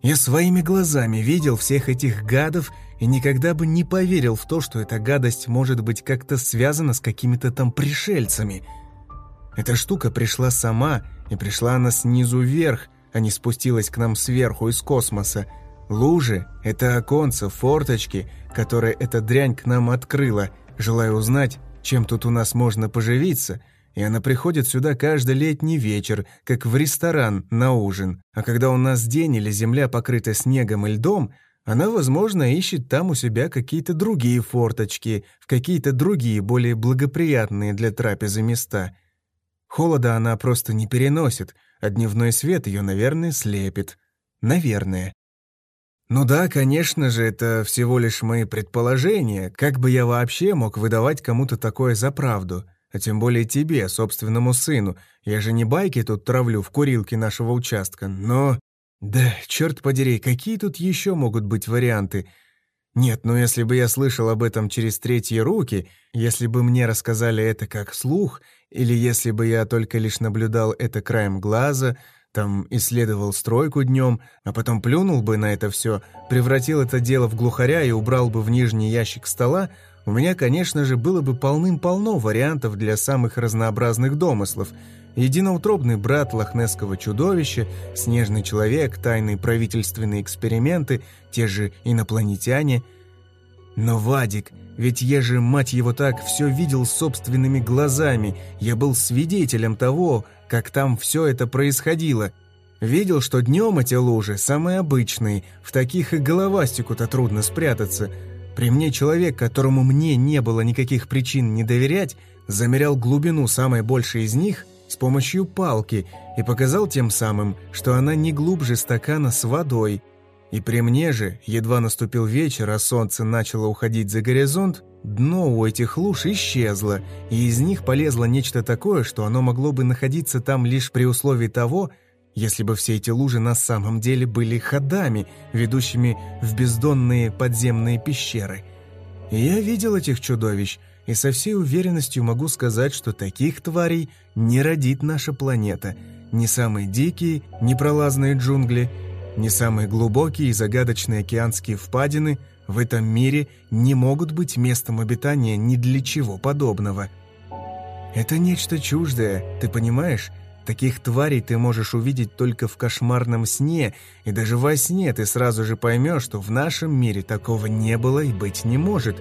Я своими глазами видел всех этих гадов и никогда бы не поверил в то, что эта гадость может быть как-то связана с какими-то там пришельцами. Эта штука пришла сама – и пришла она снизу вверх, а не спустилась к нам сверху из космоса. Лужи — это оконца, форточки, которые эта дрянь к нам открыла, желая узнать, чем тут у нас можно поживиться, и она приходит сюда каждый летний вечер, как в ресторан на ужин. А когда у нас день или земля покрыта снегом и льдом, она, возможно, ищет там у себя какие-то другие форточки, в какие-то другие, более благоприятные для трапезы места — Холода она просто не переносит, а дневной свет ее, наверное, слепит. Наверное. Ну да, конечно же, это всего лишь мои предположения. Как бы я вообще мог выдавать кому-то такое за правду? А тем более тебе, собственному сыну. Я же не байки тут травлю в курилке нашего участка, но... Да, черт подери, какие тут еще могут быть варианты? Нет, ну если бы я слышал об этом через третьи руки, если бы мне рассказали это как слух — или если бы я только лишь наблюдал это краем глаза, там исследовал стройку днем, а потом плюнул бы на это все, превратил это дело в глухаря и убрал бы в нижний ящик стола, у меня, конечно же, было бы полным-полно вариантов для самых разнообразных домыслов. Единоутробный брат лохнесского чудовища, снежный человек, тайные правительственные эксперименты, те же инопланетяне. Но Вадик ведь я же, мать его так, все видел собственными глазами. Я был свидетелем того, как там все это происходило. Видел, что днем эти лужи самые обычные, в таких и головастику-то трудно спрятаться. При мне человек, которому мне не было никаких причин не доверять, замерял глубину самой большей из них с помощью палки и показал тем самым, что она не глубже стакана с водой – и при мне же, едва наступил вечер, а солнце начало уходить за горизонт, дно у этих луж исчезло, и из них полезло нечто такое, что оно могло бы находиться там лишь при условии того, если бы все эти лужи на самом деле были ходами, ведущими в бездонные подземные пещеры. И я видел этих чудовищ, и со всей уверенностью могу сказать, что таких тварей не родит наша планета. Не самые дикие, непролазные джунгли – не самые глубокие и загадочные океанские впадины в этом мире не могут быть местом обитания ни для чего подобного. Это нечто чуждое, ты понимаешь? Таких тварей ты можешь увидеть только в кошмарном сне, и даже во сне ты сразу же поймешь, что в нашем мире такого не было и быть не может.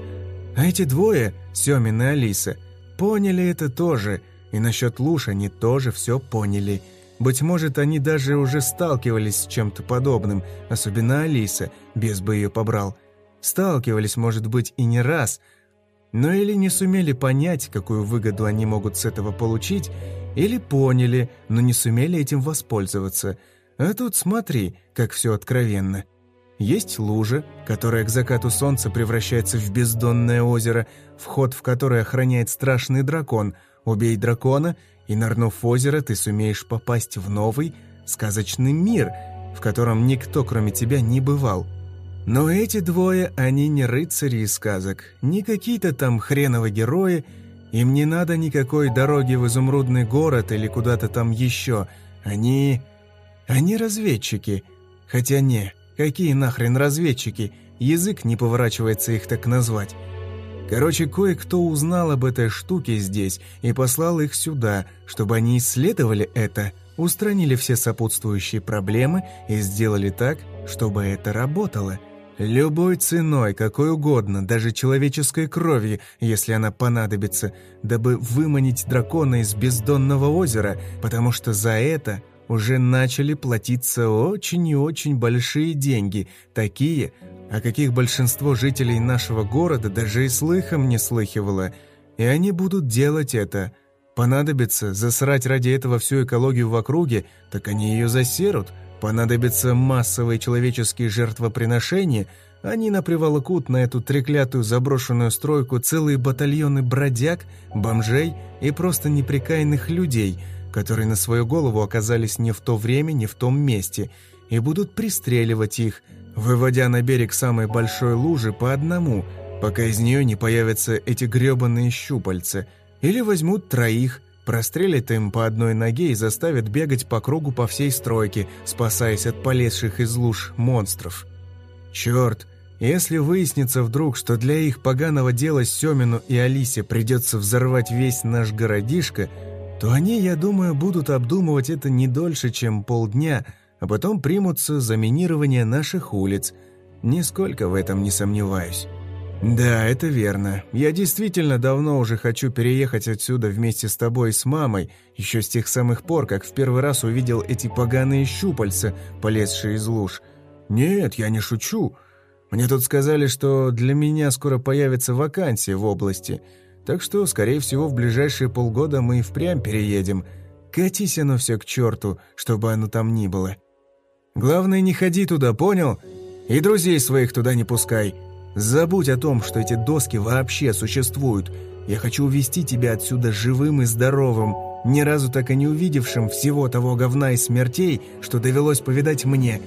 А эти двое, Семин и Алиса, поняли это тоже, и насчет луж они тоже все поняли – быть может, они даже уже сталкивались с чем-то подобным, особенно Алиса, без бы ее побрал. Сталкивались, может быть, и не раз, но или не сумели понять, какую выгоду они могут с этого получить, или поняли, но не сумели этим воспользоваться. А тут смотри, как все откровенно. Есть лужа, которая к закату солнца превращается в бездонное озеро, вход в которое охраняет страшный дракон. Убей дракона, и, нырнув в озеро, ты сумеешь попасть в новый, сказочный мир, в котором никто, кроме тебя, не бывал. Но эти двое, они не рыцари из сказок, не какие-то там хреновые герои, им не надо никакой дороги в изумрудный город или куда-то там еще. Они... они разведчики. Хотя не, какие нахрен разведчики? Язык не поворачивается их так назвать. Короче, кое-кто узнал об этой штуке здесь и послал их сюда, чтобы они исследовали это, устранили все сопутствующие проблемы и сделали так, чтобы это работало. Любой ценой, какой угодно, даже человеческой кровью, если она понадобится, дабы выманить дракона из бездонного озера, потому что за это уже начали платиться очень и очень большие деньги, такие, о каких большинство жителей нашего города даже и слыхом не слыхивало. и они будут делать это. Понадобится засрать ради этого всю экологию в округе, так они ее засерут. Понадобится массовые человеческие жертвоприношения, они наприволокут на эту треклятую заброшенную стройку целые батальоны бродяг, бомжей и просто неприкаянных людей, которые на свою голову оказались не в то время, не в том месте, и будут пристреливать их, выводя на берег самой большой лужи по одному – пока из нее не появятся эти гребаные щупальца, или возьмут троих, прострелят им по одной ноге и заставят бегать по кругу по всей стройке, спасаясь от полезших из луж монстров. Черт, если выяснится вдруг, что для их поганого дела Семину и Алисе придется взорвать весь наш городишко, то они, я думаю, будут обдумывать это не дольше, чем полдня, а потом примутся за минирование наших улиц. Нисколько в этом не сомневаюсь. «Да, это верно. Я действительно давно уже хочу переехать отсюда вместе с тобой и с мамой, еще с тех самых пор, как в первый раз увидел эти поганые щупальца, полезшие из луж. Нет, я не шучу. Мне тут сказали, что для меня скоро появится вакансия в области, так что, скорее всего, в ближайшие полгода мы и впрямь переедем. Катись оно все к черту, чтобы оно там ни было. Главное, не ходи туда, понял? И друзей своих туда не пускай». Забудь о том, что эти доски вообще существуют. Я хочу увести тебя отсюда живым и здоровым, ни разу так и не увидевшим всего того говна и смертей, что довелось повидать мне.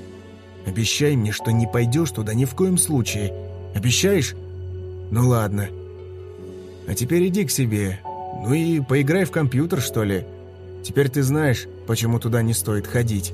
Обещай мне, что не пойдешь туда ни в коем случае. Обещаешь? Ну ладно. А теперь иди к себе. Ну и поиграй в компьютер, что ли. Теперь ты знаешь, почему туда не стоит ходить».